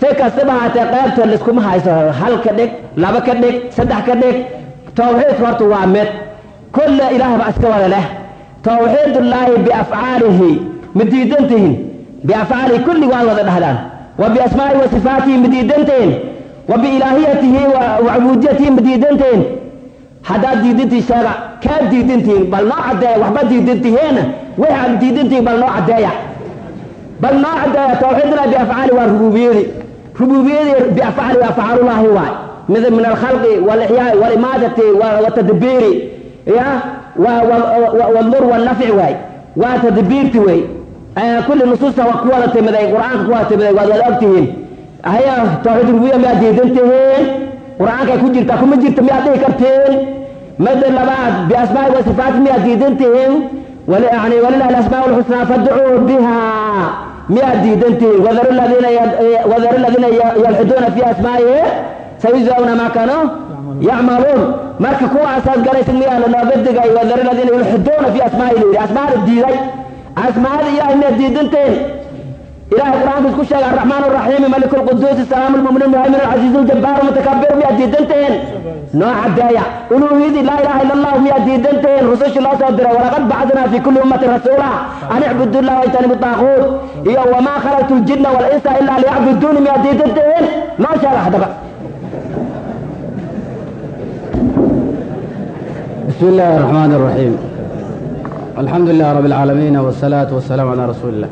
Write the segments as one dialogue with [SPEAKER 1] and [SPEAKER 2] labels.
[SPEAKER 1] si kastaba haatee qaybta liskuma hayso hal ka dhig laba ka dhig saddex ka dhig tawxiidka horta waa mid. Kulle ilaah iska wada leh. Tawxiidullaahi biafcaalihi ma diidantihin biafcaalihi kulli waan wada dhahdaan. Wa biasmaa'ihi wa sifaatihi ma diidantihin wa biilaahiyatihi wa cubuudiyatihi ma diidantihin haddaad diidantihin sheega kaa diidantihin bal noo caddeeya waxba diidantihiina wixii aad diidantihin bal noo caddeeya bal noo caddeeya tawxiidullahi biafcaali waa rububiyadi rububiyadi biafcaali afcaalullaahi waay mid min alkhalqi walixyaai walimaadati watadbiiri ya waldur walnafci waay waa tadbiirti wey kulli nusuusta waa ku timiday qur'aanka ku wada timiday waad wada ogtihiin haya tawxiid rububiya miyaad diidan tihiin qur'aankay ku jirtaa kuma jirta miyaad dhihi kartiin mid labaad biasmaa'i wa miyaad diidan yani walilahi alasmaa lxusnaa fadcuu biha miyaad diidan tihiin wadaru ladiina yalxiduuna fi asmaa'ihi sayujzawna maa kaanuu yacmaluun marka kuwaasaad galaysid miyaa lanooga digay wadaru ladiina yulxiduuna fi asmaa'ihi layidhi asmaada diiday asmaada ilahay miyaad diidanteen إله سبحانه بس الرحمن الرحيم. ملك القدوس. السلام المؤمن المهيمن العزيز الجبار. المتكبر مئة ديدنتين نوع الداية ألوهية لا إله إلا الله. مئة ديدنتين رسول الله صدر ولقد بعثنا في كل أمة رسولا أن اعبدوا الله وأجتنبوا الطاغوت. إيه وما خلقت الجن والإنس إلا ليعبدون مئة ديدنتين ما شاء الله. هذا
[SPEAKER 2] بسم الله الرحمن الرحيم. الحمد لله رب العالمين والصلاة والسلام على رسول الله.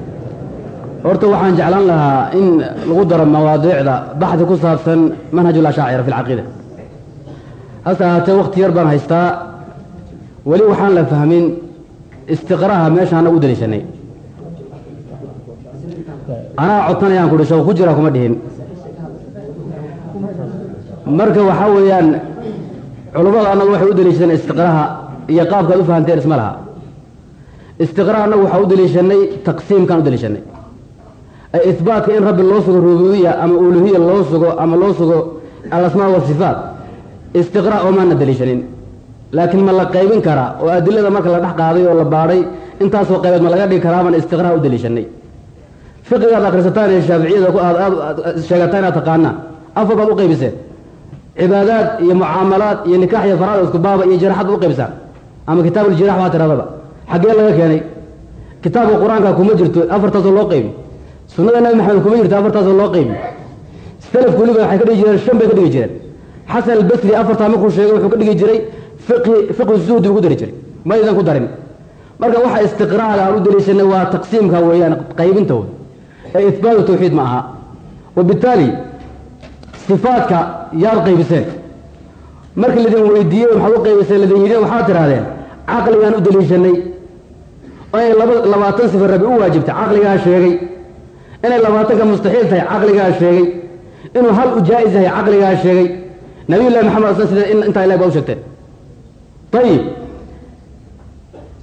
[SPEAKER 2] Horta waxaan jeclaan lahaa in lagu daro mawaadiicda baxdi ku saabsan manhaj ulashaacira fi lcaqiida hase ahaatee wakti yar baan haystaa. Weli waxaan la fahmin istiqraha meeshaana u daliishanay. Anaa codsanayaan ku dhisho ku jira kuma dhihin. Marka waxaa weeyaan culummada annagu waxay u daliishadeen istiqraha iyo qaabkaad u fahanteen isma laha. Istiqraa annagu waxaa u daliishanay taqsiimkaan u daliishanay ay ihbaatka in rabbi loo sugo rububiya ama uluhiya loo sugo ama loo sugo alasmaa wasifaat istiqraa oo maana daliishanin. Laakiin ma la qaybin karaa oo adilada marka la dhex qaaday oo la baadhay intaasoo qaybeed ma laga dhigi karaa baan istiqraa u daliishanay. Fiqigaad akhrisataan ee shaaficiyada aad aad sheegataan inaad taqaanaa. Afar baad u qaybiseen. Cibaadaad iyo mucaamalaad iyo nikaax iyo faraad isku baaba iyo jaraxad u qaybsaan ama kitaab uljirax waa tiradaba xaggee laga keenay? Kitaabka qur'aanka kuma jirto. Afartaasoo loo qaybi sunnada nabi maxamed kuma jirto afartaasoo loo qaybi salafku weliba waxay ka dhigi jireen shan bay ka dhigi jireen. Xasan albasri afartaa markuu sheegay wuxuu ka dhigi jiray fiqhi zuhdi ugu dari jiray. Ma aydan ku darin. Marka waxa istiqraaga aan u daliishanay waa taqsiimka weeyaan qaybintooda ee ihbaatu tawxiid ma aha. Wabittaali sifaadka yaad qaybiseen. Markii laidin weydiiyey waxaad u qaybiseen laidin yidhi waxaad tidhahdeen caqligaan u daliishanay inay laba labaatan sifa rabi u waajibtay caqligaa sheegay inay labaatanka mustaxiil tahay caqligaa sheegay. Inuu hal u jaa-is yahay caqligaa sheegay. Nabiy llahi maxamed asla sida intaa ilah baa u sheegteen ayib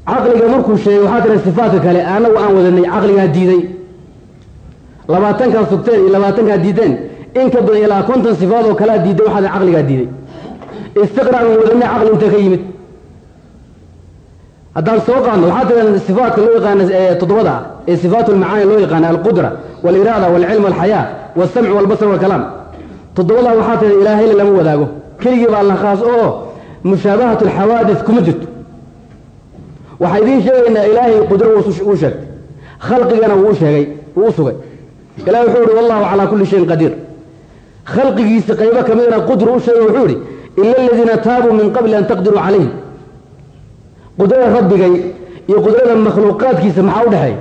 [SPEAKER 2] caqliga markuu sheegay waxaa tira sifaatka kale. Anagu aan wadanay caqligaa diiday. Labaatankaa sugteen iyo labaatankaa diideen. In ka badan ilaa konton sifaad oo kalea diiday waxaad caqligaa diiday. Istiqraan wadanay caqli intee ka yimid haddaan soo qaadno waxaa tira sifaatka loo yaqaana toddobada. Ah ee sifaat lmacaani loo yaqaana alqudra waliraada walcilm walxayaa walsamc walbasr walkalaam toddobadaa waxaa tira ilaahayla lama wadaago. Keligii baa la khaas oo mushaabahat alxawaadis kuma jirto. Waxaa idiin sheegaynaa ilaahay qudro uu sheegtay. Khalqigana wuu sheegay wuu u sugay. Ilahi wuxuu ihi wallahu calaa kulli shayin qadiir. Khalqigiisa qaybo ka midna qudru u sheegay wuxuu ihi ila aladiina taabuu min qabli an taqdiruu calayhim qudrada rabbigay iyo qudrada makhluuqaadkiisa maxaa udhexeeya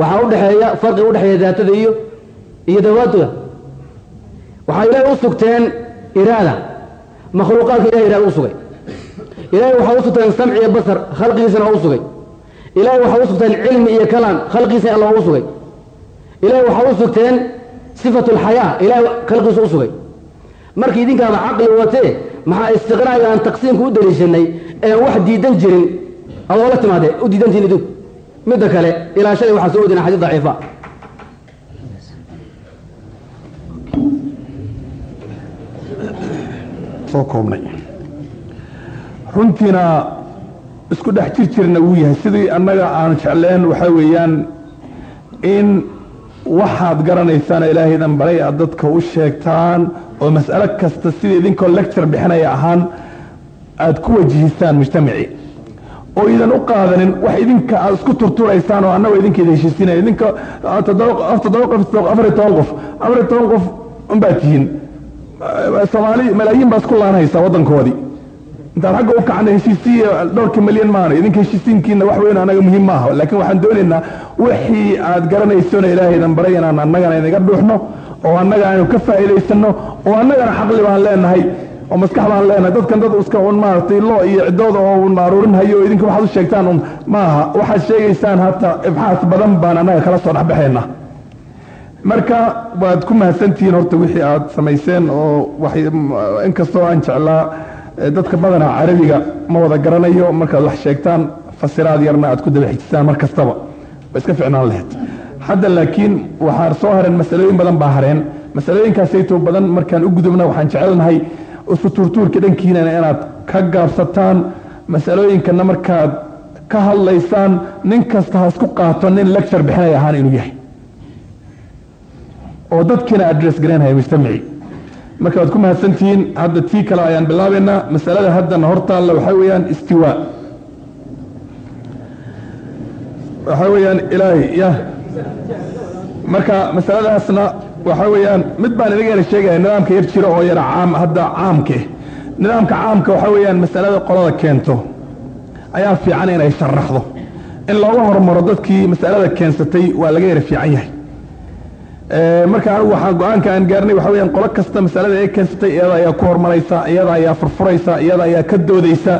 [SPEAKER 2] waxaa udhexeeya farqi udhexeeya daatada iyo iyo dawaatooda waxaa ilaahay u sugteen iraada. Makhluuqaadka ilahay iraada u sugay. Ilahay waxaa u sugteen samci iyo basar khalqigiisana u sugay. Ilahay waxaa u sugteen cilmi iyo kalaam khalqigiisana alla u sugay. Ilahay waxaa u sugteen sifatu alxayaa ilahay khalqigiisa u sugay. Markii idinkaaba caqli watee maxaa istiqraaga aan taqsiimka u daliishanay ean wax diidan jirin adoo la timaadee u diidantiin idinku midda kale ilaa shalay soo wadina xadiis daciifa.
[SPEAKER 3] Soo koobnay. Runtiina isku dhex jir wuu yahay. Sidii annaga aan jecleen waxaa weeyaan in waxaad garanaysaan ilaahaydan baray aad dadka u sheegtaan oo mas'alo kasta sida idinkoo lecture bixinaya ahaan aad ku wajihisaan mujtamacii oo idan u qaadanin wax idinka aad isku turturaysaan oo annago idinka idin heshiisinaya idinka toddoba qof afar iyo toban qof afar iyo toban qof unbaad tihiin. Soomaali malaayiin baa isku laanhaysaa waddankoodii intaan xagga u kacna heshiisiya dhowrka milyan maana idinka heshiisiinkiina wax weyn anaga muhiim maaha. Laakiin waxaan doonaynaa wixii aad garanaysona ilaahaydan baray inaan annagana inaga dhuuxno oo annaga aynu ka faa'iidaysano oo annagana xaqli baan leenahay oo maskax baan leenahay dadkan dad iska un maaragtay loo iyo ciddooda oo un aruurin hayo oo idinka waxaad u sheegtaan un maaha waxaad sheegaysaan hata ibxaas badan baan annaga kala soo dhexbaxayna marka waad ku mahadsantihiin horta wixii aad samayseen oo inkastoo aan jeclaa dadka badanaa carabiga ma wada garanayo markaad wax sheegtaan fasiraad yarna aad ku daba xijisaan mar kastaba. Ba iska ficnaan lahayd hadda laakiin waxaa soo hareen masalooyin badan baa hareen. Masalooyinkaasayto badan markaan u gudubna waxaan jecelnahay isu tuurtuurka dhankiinana inaad ka gaabsataan masalooyinkana markaad ka hadlaysaan nin kasta ha isku qaato nin lecture bixinay ahaan inuu yahay. Oo dadkiina address garaynhaya mujtamacii marka waad ku mahadsantihiin hadda tii kale ayaan bilaabaynaa masalada haddana hortaalla waxaa weeyaan istiwaa waxaa weeyaan ilaahay ya marka masaladaasna waxaa weeyaan mid baan yara sheegaya nidaamka yar jiro oo yara caam hadda caamke. Nidaamka caamka waxaa weeyaan masalada qolada keento ayaa fiican inay sharaxdo. In looga hormaro dadkii masalada keensatay waa laga yara fiican yahay. Marka anigu waxaa go'aanka aan gaarnay waxa weyaan qolo kasta masalada ee keensatay iyada ayaa ku hormaraysa iyada ayaa furfuraysa iyada ayaa ka doodaysa.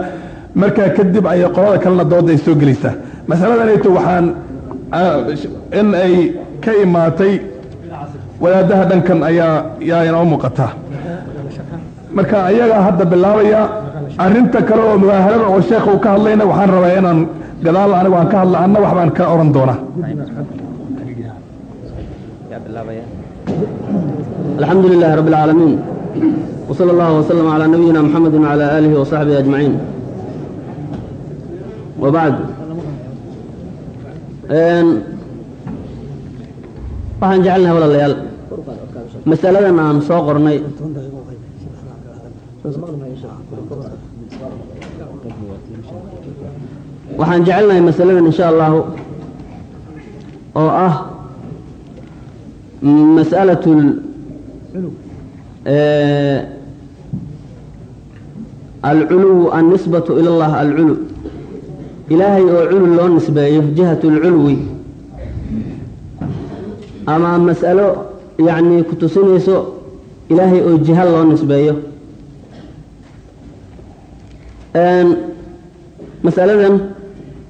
[SPEAKER 3] Markaa kadib ayay qolada kalena dooda ay soo gelaysaa masaladanayto waxaan in ay ka imaatay wadaadaha dhankan ayaa yaa inoo muuqataa marka ayagaa hadda bilaabaya arrinta kale oo mudaaharada oo sheekh uu ka hadlayna waxaan rabaa inaan gadaal anigu aan ka hadla anna waxbaan ka oran doonaa.
[SPEAKER 4] Alxamdu lilahi rabbi اlcaalamiin wsala allahu wslama calaa nabiyina mxamedi wcalaa aalihi wasaxbihi ajmaciin. Wabacd waxaan jecel walaalayaal masaladan aan soo qornay waxaan jecelnahay masaladan insha allahu oo ah masأalaة alculuw annisbaة ilى اllah alculu ilaahay oo culu loo nisbeeyo jihaة اlculwi ama mas'alo yacni ku tusinayso ilaahay oo jiha loo nisbeeyo. Masaladan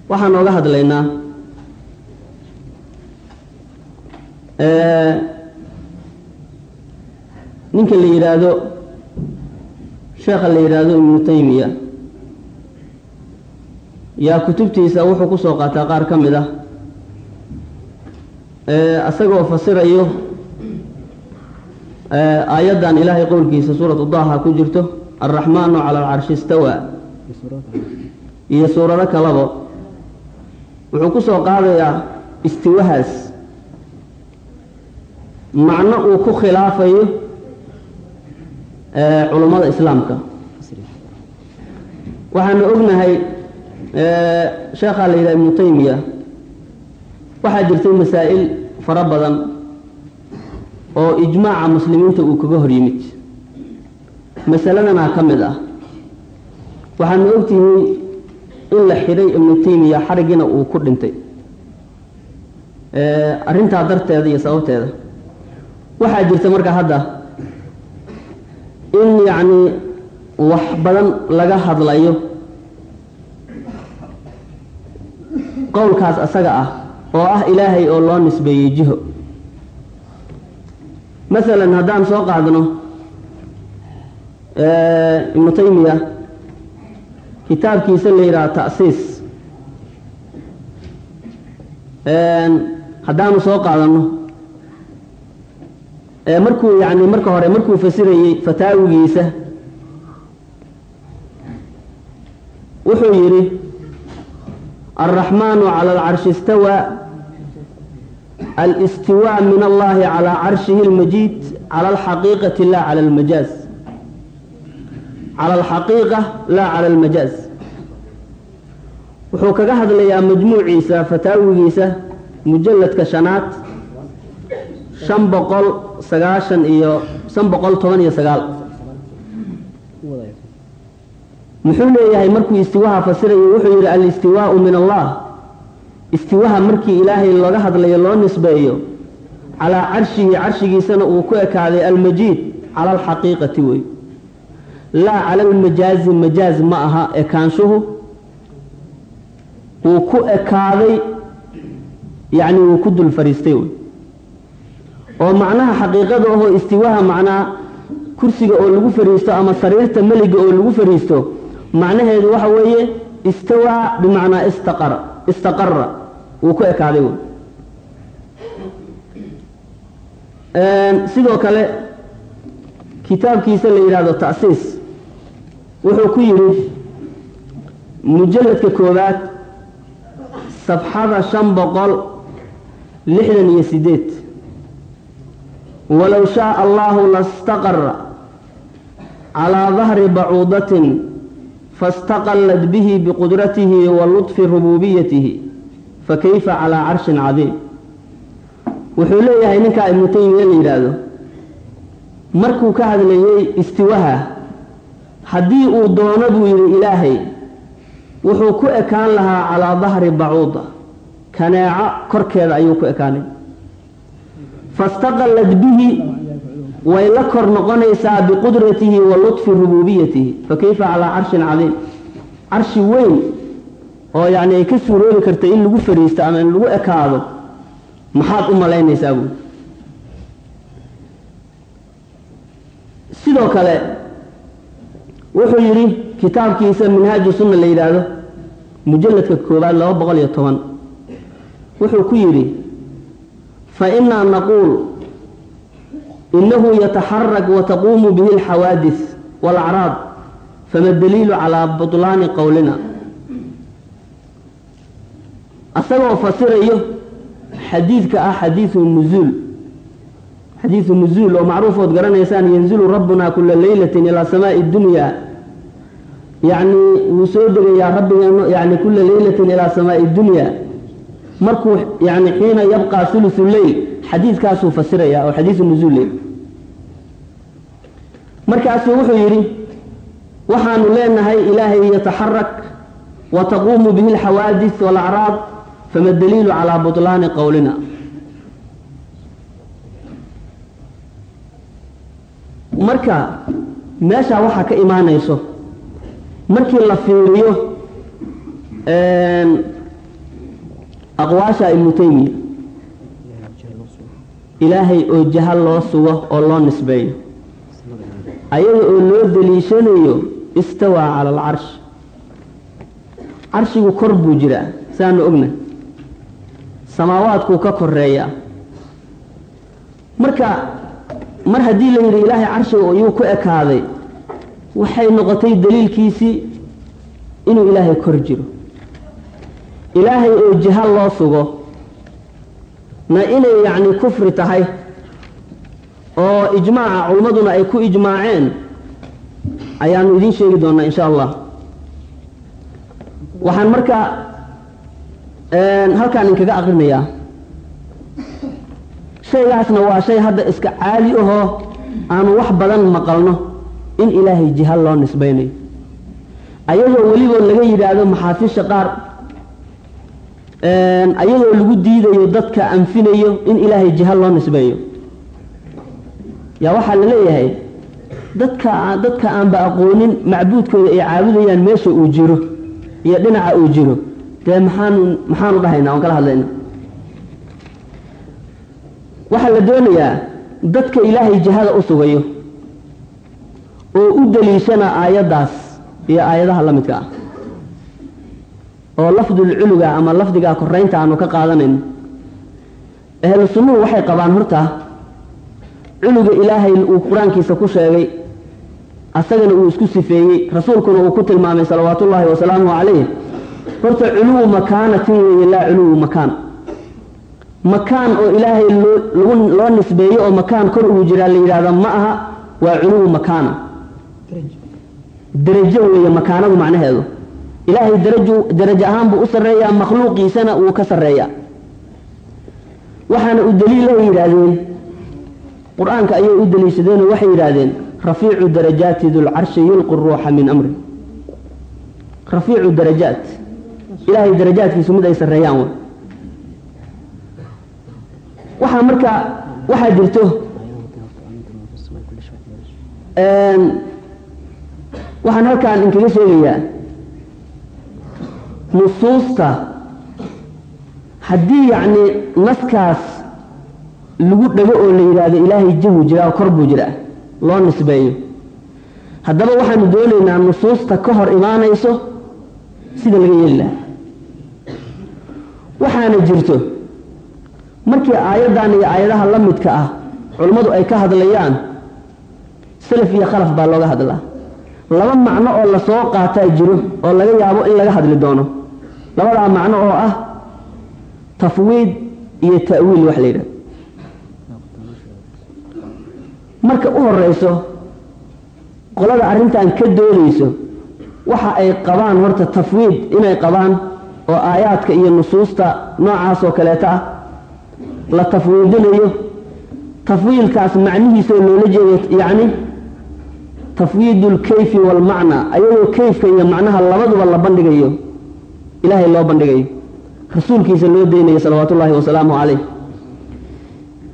[SPEAKER 4] waxaan nooga hadlaynaa. Ninka la yidhaahdo sheekha la yidhaahdo ibnu taymiya. Yaa kutubtiisa wuxuu ku soo qaataa qaar ka mid ah. Isagoo fasirayo aayaddan ilaahay qowlkiisa suuratu daha ku jirto alraxmaanu cala alcarshi istawaa iyo suurado kalabo. Wuxuu ku soo qaadayaa istiwahaas. Macno uu ku khilaafayo culummada islaamka. Waxaanu ognahay sheekhaa la yidhaha ibnu taymiya waxaa jirtay masaa'il fara badan oo ijmaaca muslimiinta uu kaga hor yimid. Masaladanaa ka mid ah. Waxaanu ogtihiin in la xidhay ibnu taymiya xarigiina uu ku dhintay. Arrintaa darteeda iyo sababteeda. Waxaa jirta marka hadda in yacni wax badan laga hadlayo qowlkaas asaga ah oo ah ilaahay oo loo nisbeeyey jiho masalan haddaan soo qaadno ibnu taymiya kitaabkiisa la yidhaha ta'siis. Haddaanu soo qaadano markuu yani marka hore markuu fasirayey fataawigiisa wuxuu yidhi alraxmaanu cala alcarshi istawaa alistiwaa min allahi calaa carshihi اlmajiid cala alxaqiiqati laa cala almajaaz cala alxaqiiqa laa cala almajaaz wuxuu kaga hadlayaa majmuuciisa fataawigiisa mujalladka shanaad shan boqol sagaashan iyo shan boqol toban iyo sagaal muxuu leeyahay markuu istiwaha fasirayo wuxuu yidhi alistiwaau min allah istiwaha markii ilaahay looga hadlayo loo nisbeeyo calaa carshihi carshigiisana uu ku ekaaday almajiid cala alxaqiiqati wey laa cala almajaazi majaaz ma aha ekaanshuhu. Wuu ku ekaaday yacni wuu ku dul fariistay wey oo macnaha xaqiiqada ahoo istiwaha macnaa kursiga oo lagu fariisto ama sariirta meliga oo lagu fariisto macnaheedu waxa weeye istawaa bimacnaa istaqara istaqara wuu ku ekaaday sidoo kale kitaabkiisa la yidhaahdo ta'siis wuxuu ku yidhi mujalladka koowaad safxada shan boqol lixdan iyo sideed walow shaaa allahu lastaqara calaa dahri bacuudatin fastaqallat bihi biqudratihi wa lutfi rububiyatihi fakayfa calaa carshin cadiim wuxuu leeyahay ninkaa ibnu taymiya la yidhaahdo markuu ka hadlayey istiwaha haddii uu doono buu yidhi ilaahay wuxuu ku ekaan lahaa calaa dahri bacuuda kaneeco korkeeda ayuu ku ekaanay fastaqallat bihi way la kor noqonaysaa biqudratihi wa lutfi rububiyatihi fakayfa calaa carshin cadiim carshi weyn oo yacni ay ka suuroobi karta in lagu fariisto ama in lagu ekaado maxaad u malaynaysaa buui sidoo kale wuxuu yidhi kitaabkiisa minhaaju sunna la yidhaahdo mujalladka koowaad laba boqol iyo toban. Wuxuu ku yidhi fa innaa naquul inahu yataxarak wataquumu bihi alxawaadis waalacraad fama daliilu calaa butlaani qowlina asagoo fasirayo xadiidka ah xadiidu nuzuul. Xadiidu nuzuul oo macruufood garanaysaan yanzilu rabbuna kula leylatin ilaa samaai dunya. Yacni wuu soo degayaa rabbigeenu yani kula leylatin ilaa samaai dunya. Markuu yani xiina yabqaa hulusu leyl xadiidkaasuu fasirayaa oo xadiidu nuzuul ley markaasuu wuxuu yidhi waxaanu leenahay ilaahay yataxarak wa taquumu bihi alxawaadis waalacraad fama daliilu calaa butlaani qowlina marka meeshaa waxaa ka imaanayso markii la fiiriyo aqwaasha ibnu taymiya ilaahay oo jahal loo sugo oo loo nisbeeyo ayaga oo loo daliishanayo istawaa cala alcarsh carshigu kor buu jiraa saanu ogna samaawaadkuu ka koreeyaa marka mar haddii la yidhi ilaahay carshiga iyuu ku ekaaday waxay noqotay daliilkiisii inuu ilaahay kor jiro. Ilaahay oo jihal loo sugo na inay yacni kufri tahay oo ijmaaca culummaduna ay ku ijmaaceen ayaanu idiin sheegi doonaa insha allah. Waxaan marka halkaan inkaga aqrinayaa. Shaygaasna waa shay hadda iska caadi ahoo aanu wax badan maqalno in ilaahay jihal loo nisbaynayo. Ayadoo weliboo laga yidhaahdo maxaafisha qaar ayadoo lagu diidayo dadka anfinayo in ilaahay jihal loo nisbeeyo yaa waxaa la leeyahay dadka dadka aanba aqoonin macbuudkooda ay caabudayaan meesha uu jiro iyo dhinaca uu jiro dee maxaanu maxaanu dhahaynaa oon kala hadlayna waxaa la doonayaa dadka ilaahay jihada u sugayo oo u daliishana aayaddaas iyo aayadaha la midka ah. Oo lafdul culuga ama lafdigaa koraynta aanu ka qaadanayno ahlu sunnuhu waxay qabaan horta culuga ilaahay uu qur'aankiisa ku sheegay asagana uu isku sifeeyey rasuulkuna uu ku tilmaamay salawaatu ullaahi wasalaamuhu calayh horta culuwu makaanatin weeye laa culuwu makaan. Makaan oo ilaahay loo nisbeeyo oo makaan kor ugu jiraa la yidhahda ma aha waa culuwu makaana. Derajo weeye makaanadu macnaheedu. Ilaahay daraju darajo ahaan buu u sarreeyaa makhluuqiisana wuu ka sarreeyaa. Waxaana u daliilaha yidhaahdeen qur'aanka ayay u daliishadeenoo waxay yidhaahdeen rafiicu darajaati dulcarshi yulqi ruuxa min amri. Rafiicu darajaat ilaahay darajaadkiisu mid ay sarreeyaan waxaa marka waxaa jirto waxaan halkaan inkaga sheegayaa nusuusta haddii yacni naskaas lagu dhego oo la yidhaahdo ilaahay jahu jiraa kor buu jiraa loo nisbeeyo. Haddaba waxaanu doonaynaa nusuusta ka hor imaanayso sida laga yeeli lahaa waxaana jirto markii aayaddan iyo aayadaha la midka ah culummadu ay ka hadlayaan salaf iyo khalaf baa looga hadlaa. Laba macno oo la soo qaataa jiro oo laga yaabo in laga hadli doono. Labadaa macno oo ah tafwiid iyo ta'wiil wax la yidhahdo. Marka u horeyso qolada arrintan ka doodayso waxa ay qabaan horta tafwiid inay qabaan oo aayaadka iyo nusuusta noocaas oo kaleeta ah la tafwiidinayo tafwiilkaas macnihiisoo loola jeedo yacni tafwiid اlkayfi wاlmacna ayadoo kayfka iyo macnaha labaduba la bandhigayo ilaahay loo bandhigayo rasuulkiisa loo deynayo salawaatu ullaahi wasalaamu calayh.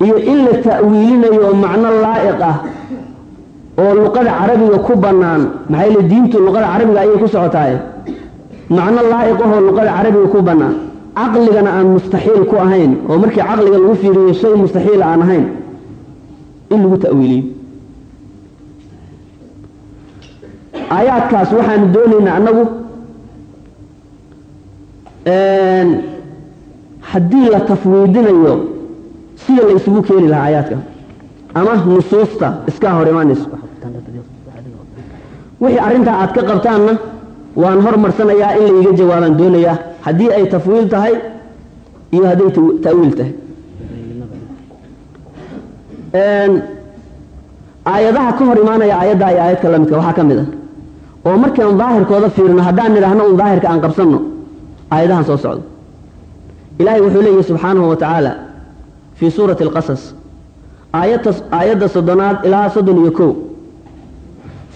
[SPEAKER 4] Iyo in la ta'wiilinayo macno laa'iq ah oo luqada carabiga ku bannaan maxaa yeele diintu luqada carabiga ayay ku socotaaye macno laa'iq ahoo luqada carabiga ku bannaan caqligana aan mustaxiil ku ahayn oo markii caqliga lagu fiiriyo shay mustaxiila aan ahayn in lagu ta'wiiliyo. Aayaadkaas waxaanu doonaynaa annagu haddii la tafwiidinayo sida la isugu keeni lahaa aayaadka. Ama nusuusta iskaa hor imaanayso. Wixii arrintaa aad ka qabtaanna waan hormarsanayaa in laiga jawaabaan doonayaa. Haddii ay tafwiil tahay iyo hadday ta'wiil tahay. Aayadaha ka hor imaanaya aayaddaa iyo aayadka lamidka waxaa ka mid ah oo markaan daahirkooda fiirino haddaan nidhaahno un daahirka aan qabsanno aayadahan soo socdo. Ilaahay wuxuu leeyahi subxaanahu wa tacaala fii suurati alqasas. Aayadda soddonaad ilaa soddon iyo kow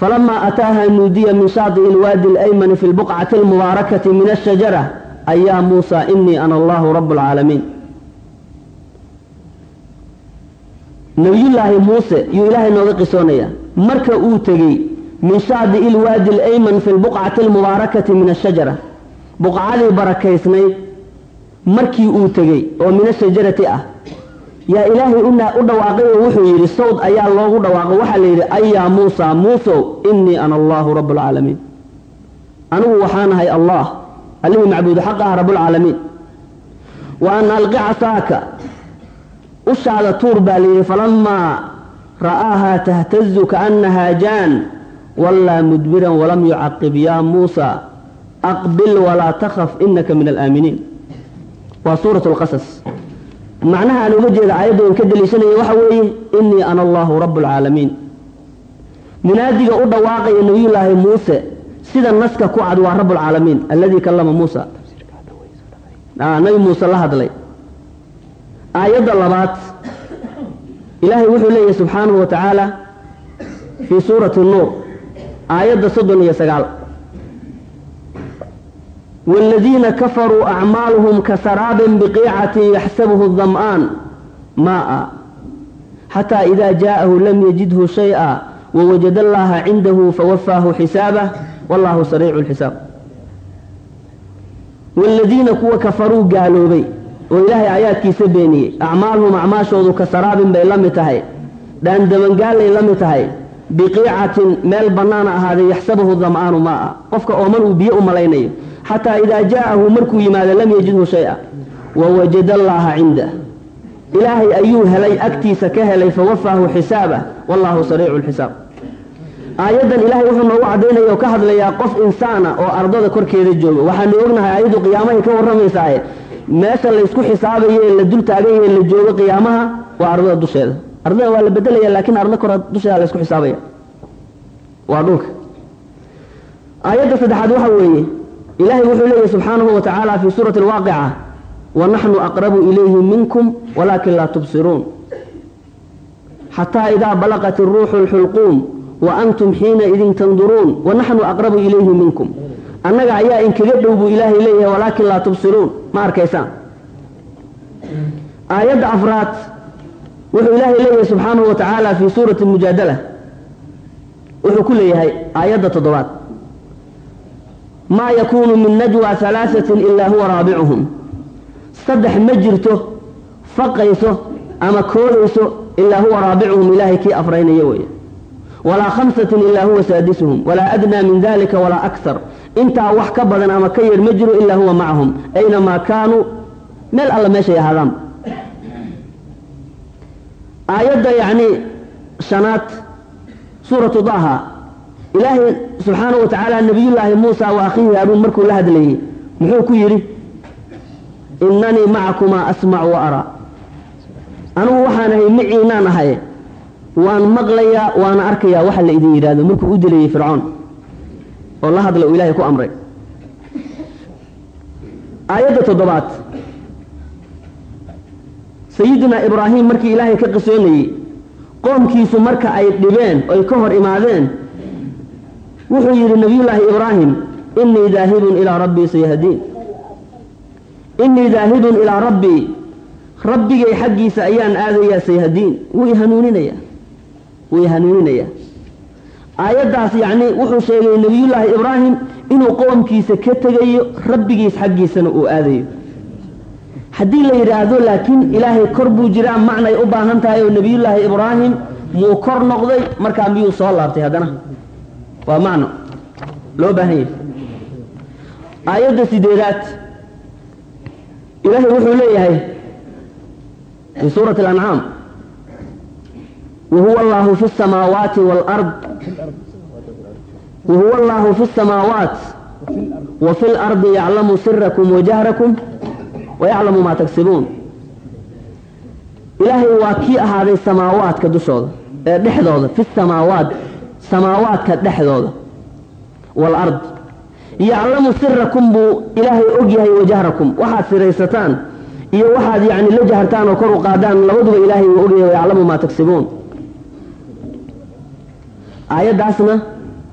[SPEAKER 4] falamaa ataaha nuudiya min shaadi'i ilwaadi alaymani fi lbuqcati almubaarakati min ashajara ayaa muusa inii ana allahu rabu alcaalamiin nabiyullaahi muuse yuu ilaahay nooga qisoonaya marka uu tegey min shaadi'i ilwaadi alayman fi lbuqcati almubaarakati min ashajara buqcadii barakaysnayd markii uu tegey oo min ashajarati ah yaa ilaahay u dhawaaqay oo wuxuu yidhi sawd ayaa loogu dhawaaqo waxaa la yidhi ayaa muusa muusow innii ana allaahu rabu alcaalamiin anigu waxaanahay allah allihii macbuudu xaq ah rabbulcaalamiin wa an alqi casaaka. Ushaada tuur baa layidhi falamaa ra'aahaa tahtazu kaannahaa jaan wallaa mudbiran walam yucaqib yaa muusa aqbil walaa takhaf inaka min alaaminiin waa suurat lqasas macnaha aan uga jeeda aayadda on ka deliishanaya waxa weeye innii ana allaahu rabu alcaalamiin munaadiga u dhawaaqaya nabiyullaahi muuse sida naska ku cad waa rabbulcaalamiin alladii kallama muusa. Nabi muuse la hadlay. Aayadda labaad ilaahay wuxuu leeyahy subxaanahu wa tacaala fii suurati nuur aayadda soddon iyo sagaal kafaruu acmaaluhum kasaraabin biqiicatin yaxsabuhu dam'aan maa'a xataa ida jaa'ahu lam yajidhu shayئa wawajada allaha cindahu fawafaahu xisaabah wallahu sariicu lxisaab waaladiina kuwa kafaruu gaaloobay oo ilaahay aayaadkiisa beeniyey acmaaluhum acmaashoodu kasaraabin bay la mid tahay dhaandabangaalay la mid tahay biqiicatin meel bannaana ahaaday yaxsabuhu dam'aanu maa'a qofka ooman uu biyo u malaynayo xataa idaa jaa'ahu markuu yimaado lam yajidhu shay-a. Wawajada allaaha cindah ilaahay ayuu helay agtiisa ka helay fawafaahu xisaabah wallaahu sariicu lxisaab aayaddan ilaahay wuxuu noogu caddaynaya oo ka hadlayaa qof insaana oo ardada korkeeda jooga waxaanu ognahay aayaddu qiyaamahay ka warramaysaaye meesha laysku xisaabayo ee la dul taagan yahe la joogo qiyaamaha waa ardada dusheeda. Ardada waa la bedelaya laakiin ardo kora dusheeda ilaahay wuxuu leeyahy subxaanahu wa tacaala fii suurati alwaaqica wanaxnu aqrabu ilayhi minkum walaakin laa tubsiruun. Xataa idaa balaqat iruuxu lxulquum wa antum xiina idin tanduruun wanaxnu aqrabu ilayhi minkum. Annaga ayaa inkaga dhow buu ilaahay leeyahay walaakin laa tubsiruun. Ma arkaysaan? Aayadda afraad wuxuu ilaahay leeyahay subxaanahu wa tacaala fii suurati mujaadala wuxuu ku leeyahay aayadda toddobaad maa yakuunu min najwa halaasatin ilaa huwa raabicuhum. Saddex ma jirto faqayso ama koodayso ilaa huwa raabicuhum ilaahay kii afraynaya weeye. Walaa khamsatin ilaa huwa saadisuhum walaa adnaa min dalika walaa akar intaa wax ka badan ama ka yar ma jiro ilaa huwa macahum. Aynamaa kaanuu meel alla meeshay ahaadaan. Aayadda yacni shanaad suuratu daha ilaahay subxaanahu wa tacaala nabiyullaahi muusa wa akhiihi haaruun markuu la hadlayey muxuu ku yidhi inanii macakumaa asmacu wa araa. Anugu waxaan ahay maciinaan ahay waan maqlayaa waana arkayaa waxa la idin yidhaahdo markuu u dilayey fircoon oo la hadla uu ilaahay ku amray. Aayadda toddobaad. Sayidunaa ibraahim markii ilaahay ka qisoonayey qoomkiisu marka ay dhibeen oy ka hor imaadeen wuxuu yidhi nabiyullaahi ibraahim innii daahibun ilaa rabbii sayahdiin. Innii daahibun ilaa rabbii rabbigay xaggiisa ayaan aadayaa sayhadiin wuu i hanuuninayaa i hanuuninayaa aayaddaas yacni wuxuu sheegay nebiyullaahi ibraahim inuu qoomkiisa ka tegayo rabbigiis xaggiisana uu aadayo. Haddii la yidhaahdo laakiin ilaahay kor buu jiraa macnay u baahan tahay oo nebiyullaahi ibraahim muu kor noqday markaa miyuu soo laabtay haddana waa macno loo baahan yahay aayadda sideedaad ilaahay wuxuu leeyahay في سورة الأنعام وهو الله في السماوات والأرض وهو الله في السماوات وفي الأرض يعلم سركم وجهركم ويعلم ما تكسبون إلهي واكي هذه السماوات كدشوضة دحضوضة في samaawaadka dhexdooda waalard yaclamu sirakum buu ilaahay ogyahay wajahrakum waxaad siraysataan iyo waxaad yacni la jahartaan oo kor u qaadaan labaduba ilaahay wuu ogyahay wayaclamu maa tagsibuun aayaddaasna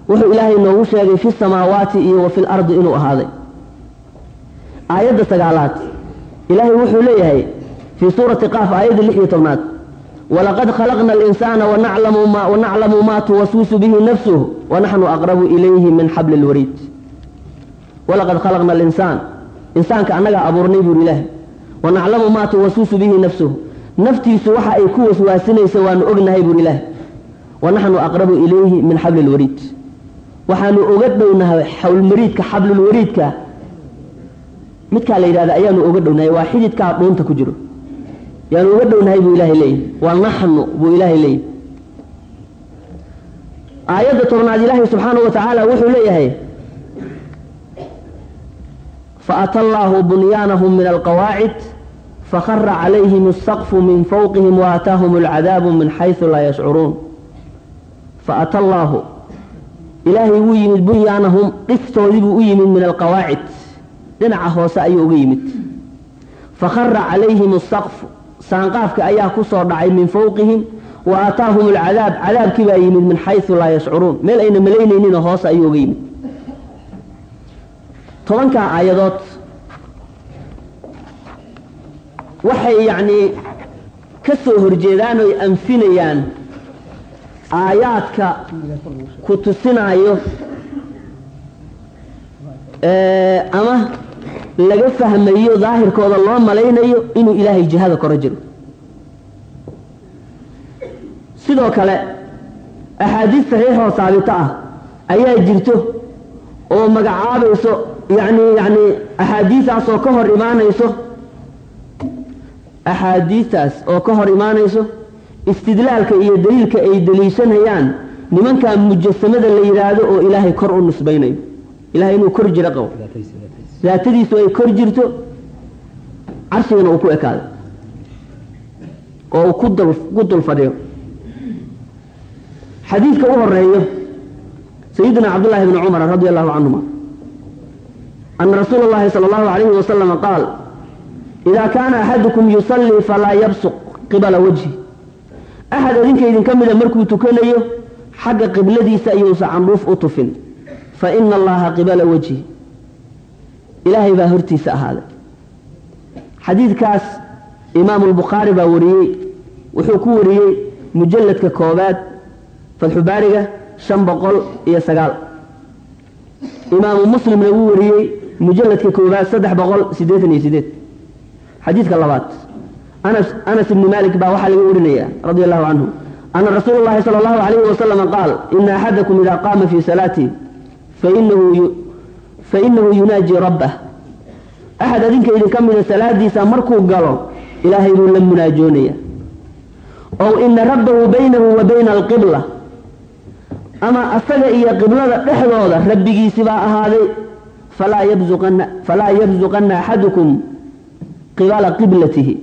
[SPEAKER 4] wuxuu ilaahay noogu sheegay fi samaawaati iyo wa fi lardi inuu ahaaday. Aayadda sagaalaad ilaahay wuxuu leeyahay fii suurati qaaf aayadda lix iyo tobnaad walaqad khalaqna alinsaana wanaclamu maa tuwaswisu bihi nafsuh wanaxnu aqrabu ilayhi min xabli lwariid walaqad khalaqna alinsaan insaanka annagaa abuurnay buuri ilaahay wanaclamu maa tuwaswisu bihi nafsuhu naftiisu waxa ay ku waswaasinaysa waanu ognahay buuri ilaahay wanaxnu aqrabu ilayhi min xabli lwariid waxaanu oga dhownahay xawlmariidka xablulwariidka midkaa la yidhahda ayaanu oga dhownahay waa xididkaa dhuunta ku jiro yaanu uga dhownahay buu ilahay leeyah waa naxnu buu ilaahay leeyah aayadda tobnaad ilaahay subxaanau wa tacaala wuxuu leeyahay faata allaahu bunyaanahum min alqawaacid fakhara calayhim asaqfu min fowqihim waataahum alcadaabu min xaysu laa yashcuruun. Faata allaahu ilaahay wuu yimid bunyaanahum dhistoodii buu u yimid min alqawaacid dhinaca hoose ayuu uga yimid. Fakhara calayhim asaqfu saanqaafka ayaa ku soo dhacay min fawqihim wa aataahum alcadaab cadaabkii baa yimid min xayu laa yashcuruun. Meel ayna malaynaynin hoose ayuu uga yimid tobankaa aayadood waxay yacnii ka soo horjeedaan oy anfinayaan aayaadka ku tusinaayo ama laga fahmayo daahirkooda loo malaynayo inuu ilaahay jihada koro jiro. Sidoo kale axaadiis saxiixoo saabito ah ayaa jirto oo magacaabayso yani yani axaadiistaas oo ka hor imaanayso axaadiistaas oo ka hor imaanayso istidlaalka iyo daliilka ay daliishanayaan nimankaa mujasamada la yidhaahdo oo ilaahay kor u nisbaynayo ilahay inuu kor jiro qabo daatadiisu ay kor jirto carshigana uu ku ekaaday oo uu ku dul ku dul fadhiyo xadiidka u horeeyo sayidina cabdullahi bni cumar radi allahu canhuma ana rasuula اllahi salى اllahu alayhi wasalama qaal ida kaana axadukum yusallii falaa yabsuq qibala wajhi axad idinka idinka mida markuu tukanayo xagga qibladiisa ayuusa candhuuf u tufin fa ina allaha qibala wejhi ilaahay baa hortiisa ahaaday. Xadiidkaas imaamu albukhaari baa wariyey wuxuu ku wariyey mujalladka koobaad fadxubaariga shan boqol iyo sagaal. Imaamu muslimna wuu wariyey mujalladka koobaad saddex boqol siddeetan iyo sideed xadiidka labaad. Anas anas ibni maalik baa waxaa laga warinayaa radia allahu canhu ana rasuula allahi sala allahu alayhi wasalama qaal ina axadakum idaa qaama fii salaatii fainahu yunaaji rabbah axad adinka idinka mida salaadiisa markuu galo ilaahay buu la munaajoonaya ow ina rabbahu baynahu wa bayna alqibla ama asaga iyo qiblada dhexdooda rabbigiisi baa ahaaday falaa yabsuqana axadukum qibala qiblatihi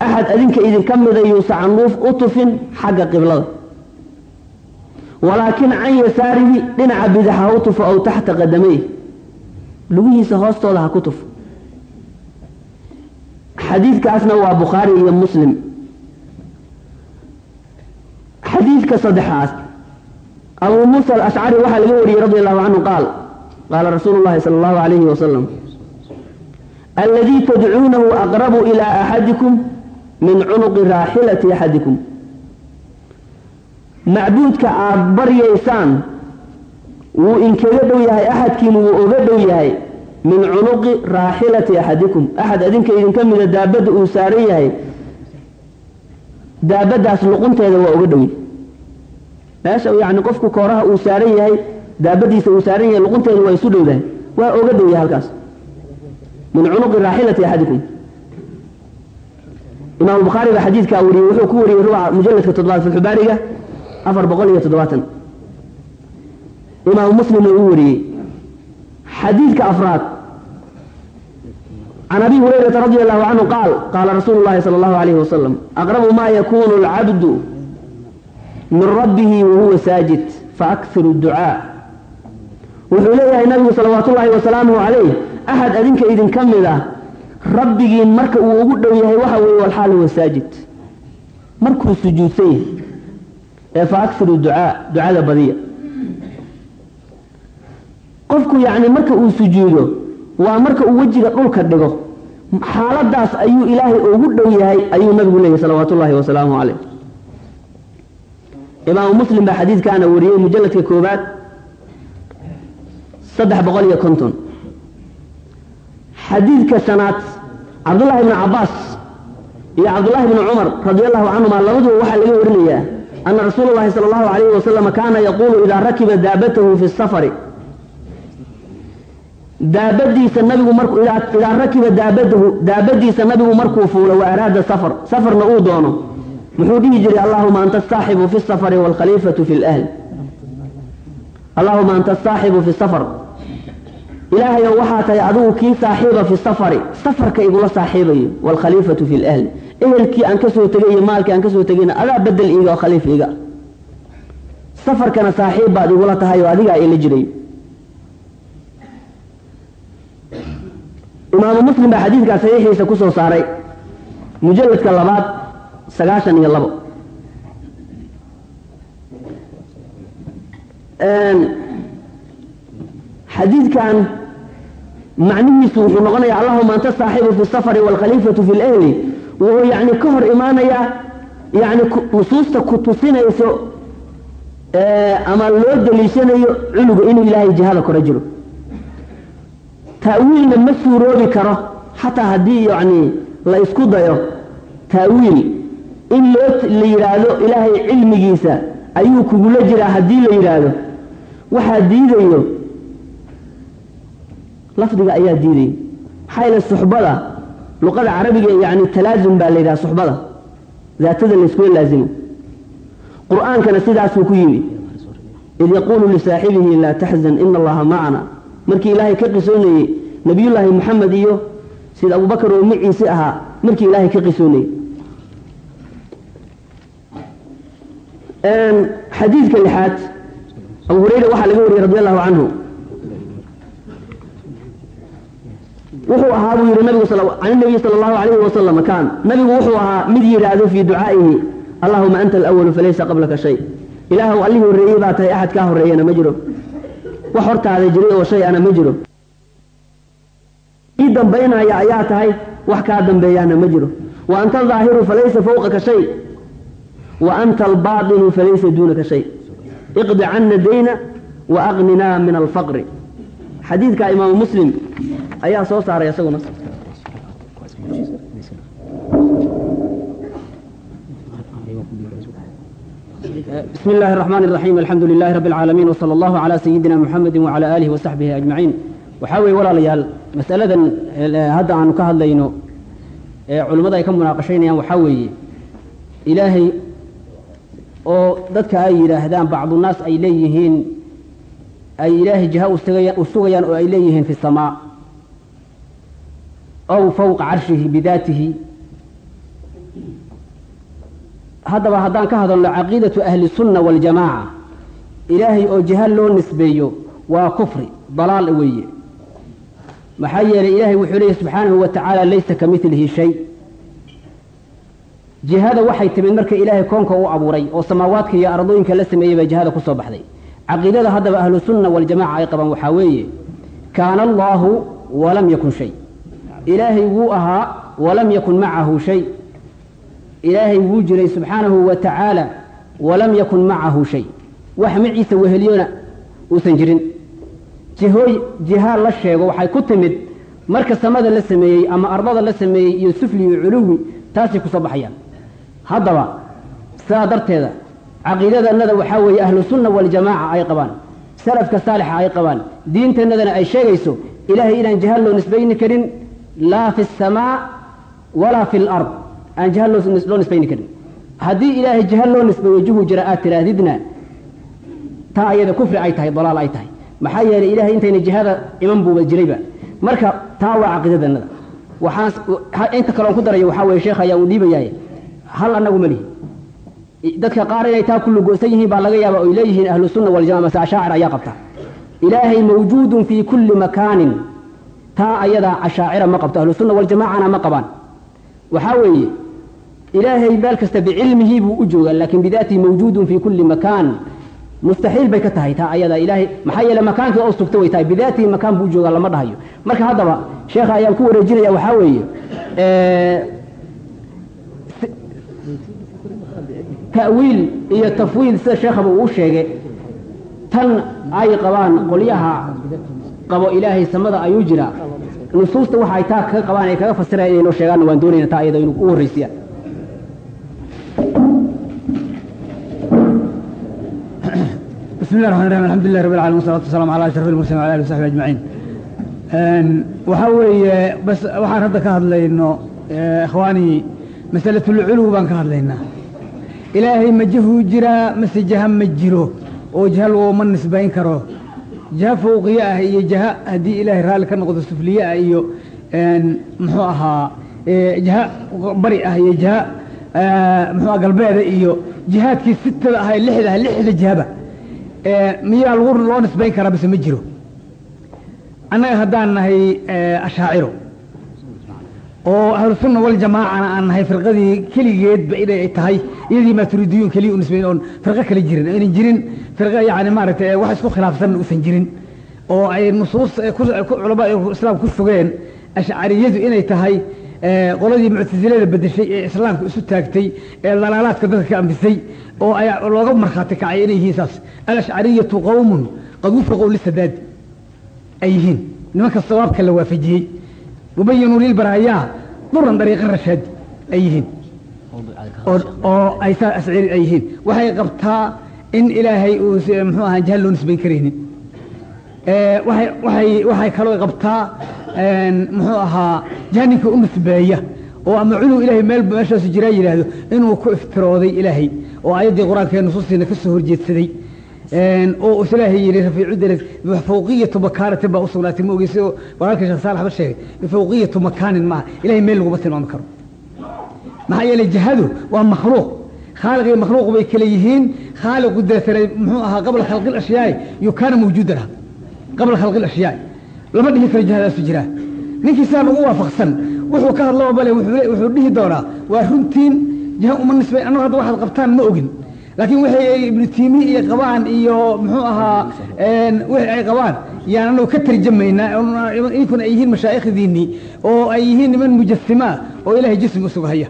[SPEAKER 4] axad adinka idinka mida yuusa candhuuf u tufin xagga qiblada walaakin can yasaarihi dhinaca bidix ha u tufo ow taxta qadameyh lugihiisa hoostooda ha ku tufo. Xadiidkaasna waa bukhaari iyo muslim. Xadiidka saddexaad abuu muusa alashcari waxaa laga wariyey radi allahu canhu qaal qaala rasuulu llahi sala allahu alayhi wasalam aladii tadcuunahu aqrabu ilaa axadikum min cunuqi raaxilati axadikum macbuudka aada baryaysaan wuu inkaga dhow yahay axadkiinu wuu oga dhow yahay min cunuqi raaxilati axadikum. Axad adinka idinka mida daabadda uu saaran yahay daabaddaas luqunteeda waa oga dhowya meesha yani qofku kooraha uu saaran yahay daabadiisa uu saaran yahay luqunteeda waa isu dhowdahay waa oga dhow yahay halkaas. Min cunuqi raaxilati axadikum. Imaam bukhaari baa xadiidkaa wariyey wuxuu ku wariyey ruuca mujalladka toddobaad filxubaariga afar boqol iyo toddobaatan. Imaamu muslimna uu wariyey xadiidka afraad can abi hurayrata radi allahu canhu qaal qaala rasuulu llahi sala allahu alayhi wasalam aqrabu ma yakunu alcabdu min rabbihi wahuwa saajid faakhiru ducaa wuxuu leeyahay nabigu salawaatu ullaahi wasalaamuhu calayh axad adinka idinka mid ah rabbigiin marka uu ugu dhow yahay waxa weeye walxaal huwa saajid. Markuu sujuudsan yahay ee fa akhiru ducaa ducada badiya. Qofku yacni marka uu sujuudo waa marka uu wejiga dhulka dhigo xaaladaas ayuu ilaahay ugu dhow yahay ayuu nabigu leeyahy salawaatu ullaahi wasalaamuhu calayh. Imaamu muslim baa xadiidkaana wariyey mujalladka koobaad saddex boqol iyo konton. Xadiidka shanaad cabdullaahi bni cabaas iyo cabdullaahi bni cumar radi allahu canhuma labaduba waxaa laga warinayaa ana rasuula llahi sala allahu alayhi wasalam kaana yaquulu idaa rakiba daabatahu fi safari daabadiisa nabigu markuu idaa rakiba daabadahu daabadiisa nabigu markuu fuulo wa araada safar safarna uu doono muxuu dhihi jiray allahuma anta asaaxibu fi safari waalkhaliifatu fi lahl allahuma anta asaaxibu fi safar ilaahayow waxaa tahay adigu kii saaxiiba fi safari safarka igula saaxiibayo waalkhaliifatu fi lahli ehelkii aan ka soo tegay iyo maalkii aan ka soo tegayna adaa bedel iiga oo khaliif iiga. Safarkana saaxiib baad igula tahay oo adigaa ila jiray. Imaamu muslim baa xadiidkaa saxiixiisa ku soo saaray mujalladka labaad sagaashan iyo labo. Xadiidkan macnihiisu wuxuu noqonayaa allahuma anta saaxibu fi safari waalkhaliifatu fi lahli wuxuu yani ka hor imaanayaa yani nusuusta ku tusinayso ama loo daliishanayo cunuga inuu ilaahay jihada kora jiro. Taawiilna ma suuroobi karo xataa haddii yani la isku dayo. Taawiil in loo la yidhaahdo ilaahay cilmigiisa ayuu kugula jiraa haddii la yidhaahdo waxaa diidayo. Lafdiga ayaa diidaya maxaa yeele suxbada luqada carabiga yani talaasum baa la yidhaha suxbada. Daatada layskula laazimo qur'aankana sidaasuu ku yimi. Id yaquulu lisaaxibihi laa taxzan ina allaha macana markii ilaahay ka qisoonayey nabiyullaahi moxamed iyo sida abubakar oo maciisi ahaa markii ilaahay ka qisoonayay. Xadiidka lixaad abu hurayra waxaa laga wariyey radi allahu canhu wuxuu ahaa buu yidhi nabigu can nabiyi sala allahu alayhi wasalam kaan. Nabigu wuxuu ahaa mid yidhaahdo fii ducaa'ihi allahuma anta alawalu falaysa qablaka shay. Ilaahu allihii horreeyey baa tahay axad kaa horreeyana ma jiro. Wax hortaada jiray oo shay ana ma jiro. Ii dambaynaya ayaa tahay wax kaa dambeeyaana ma jiro. Wa anta alظaahiru falaysa fawqaka shay. Wa anta albaطinu falaysa duunaka shay. Iqdi cana dayna wa aqninaa min alfaqri. Xadiidka imaamu muslim ayaa soo saaray isaguna
[SPEAKER 1] بسم الله الرحمن الرحيم الحمد لله رب العالمين وصلى الله على سيدنا محمد وعلى آله وصحبه أجمعين وحاوي ولا ليال مسألة هذا عن كهل لينو علماء كم مناقشين يا وحاوي إلهي oo dadka ay yidhaahdaan bacdu naas ay leeyihiin ay ilaahay jiha u sugayaan oo ay leeyihiin fi samaa aw fawqa carshihi bidaatihi haddaba haddaan ka hadalno caqiidatu ahli sunna waljamaaca ilaahay oo jiha loo nisbeeyo waa kufri dalaal weeye maxaa yeelay ilaahay wuxuu leeyahy subxaanahu wa tacaala laysa ka milihi shay jihada waxay timid marka ilaahay koonka u abuuray oo samaawaadka iyo ardooyinka la sameeyey bay jihada ku soo baxday caqiidada haddaba ahlu sunna waljamaca ay qabaan waxaa weeye kaana allaahu walam yakun shay ilaahay wuu ahaa walam yakun macahu shay ilaahay wuu jiray subxaanahu wa tacaala walam yakun macahu shay wax maciisa weheliyona uusan jirin jihooy jihaa la sheego waxay ku timid marka samada la sameeyey ama ardada la sameeyey iyo sufli iyo culuwi taasay ku soo baxayaan haddaba sidaa darteeda caqiidadanada waxaa weeye ahlu sunna waljamaaca ay qabaan salafka saalixa ay qabaan diinteennadana ay sheegayso ilaahay inaan jiha loo nisbayni karin laa fi asamaa walaa fi lard aan jiha loo nisbayni karin. Haddii ilaahay jiha loo nisbeeyo juhu jira aad tiraahdidna taa ayada kufri ay tahay dalaal ay tahay. Maxaa yeelay ilahay intayna jihada iman buuba jirayba marka taa waa caqiidadanada waxaan inta kaleon ku darayo waxaa weye sheekh ayaa uu dhiibayaay hal annagu ma lihi. Dadka qaar inay taa ku lugo'san yihiin baa laga yaaba oy leeyihiin ahlu sunna waljamaca mase ashaacir ayaa qabta. Ilaahay mawjuudun fii kulli makaanin taa ayadaa ashaacira ma qabto ahlu sunna waljamacana ma qabaan. Waxaa weeye ilaahay meel kasta bicilmihi buu u joogaa laakiin bidaatihi mawjuudun fii kulli makaan. Mustaxiil bay ka tahay taa ayada ilaahay maxaa yeele makaankii oo sugta way tahay bidaatihi makaan buu joogaa lama dhahayo. Marka haddaba sheekha ayaan ku wareejinaya waxaa weeye ta'wiil iyo tafwiid sida sheekhaba uu sheegay. Tan ay qabaan qolyaha qabo ilaahay samada ayuu jiraa nusuusta waxa ay taa kaga qabaan ay kaga fasirayaan inay noo sheegaanna waan doonayna taa iyada inuu u horraysiya
[SPEAKER 5] بسم الله الرحمن الرحيم الحمد لله رب العالمين والصلاة والسلام على أشرف المرسلين وعلى آله وصحبه أجمعين waxaa weeye bas waxaan hadda ka hadlayno ikhwaanii masalatulculuw baan ka hadlaynaa ilaahay ma jahuu jiraa mase jaha ma jiro oo jaha fawqiye ah iyo jaha haddii ilaahay raalli ka noqdo sufliye ah iyo muxuu ahaa jaha bari ah iyo jaha muxuu galbeeda iyo jihaadkii sitada ah lixda ah lixda jihaba miyaa lagu loo nisbayn karaa base ma jiro? Annaga haddaan nahay ashaaciro oo ahlusunna waljamaacana aan nahay firqadii keligeedba inay tahay iyadii maaturidiyuun keliya u nisbayn oon firqo kale jirin aynan jirin firqo yani maaragtay wax isku khilaafsan uusan jirin oo ay nusuus culama islaam ku sugeen ashcariyadu inay tahay qoladii muctasilada bedeshay ee islaamka isu taagtay ee dalaalaadka dadka ka ambisay oo ay looga markhaati kacay inay yihiin saas. Alashcariyatu qowmun qad wufaquu lisadaadi ay yihiin. Nimanka sawaabka la waafajiyey mubayinu lilbaraayaa duran dariiqa rashaadi ay yihiin oo ay saasciri ay yihiin waxay qabtaa in ilaahay uu muxuu ahaa jahal loo nisbayn karaynin waxay kaloo qabtaa muxuu ahaa jahaninka u nisbeeya oo ama culuw ilaahay meel meeshaasu jiraa yidhaahdo inuu ku iftirooday ilaahay oo ayaddii qur'aanka ee nusuustiina ka soo horjeedsaday oo islaahay yidhi rafiicu daraj fawqiyatu makaanatin baa u sugnaatay ma ogeysi oo walaalka sheekh saalax ba sheegay fawqiyatu makaanin maaha ilahay meel laguma tilmaami karo. Maxaa yeelay jihadu waa makhluuq. Khaaliq iyo makhluuq bay kale yihiin khaaliqu deetanay muxuu ahaa qabla khalqi lashyaai yo kaana mawjuudan ah qabla khalqi lashyaai lama dhihi karo jihadaasu jiraa ninkii sidaa ugu waafaqsan wuxuu ka hadlaba bale wuxuu dhihi doonaa waa runtiin jiha uma nisbay annagu hadda waxaad qabtaan ma ogin laakiin waxay ibnu tiimi iyo qabaan iyo muxuu ahaa wixii ay qabaan yaan ka tarjamaynaa inkuna ay yihiin mashaa'ikhdiinnii oo ay yihiin niman mujasimaa oo ilaahay jismi u sugahaya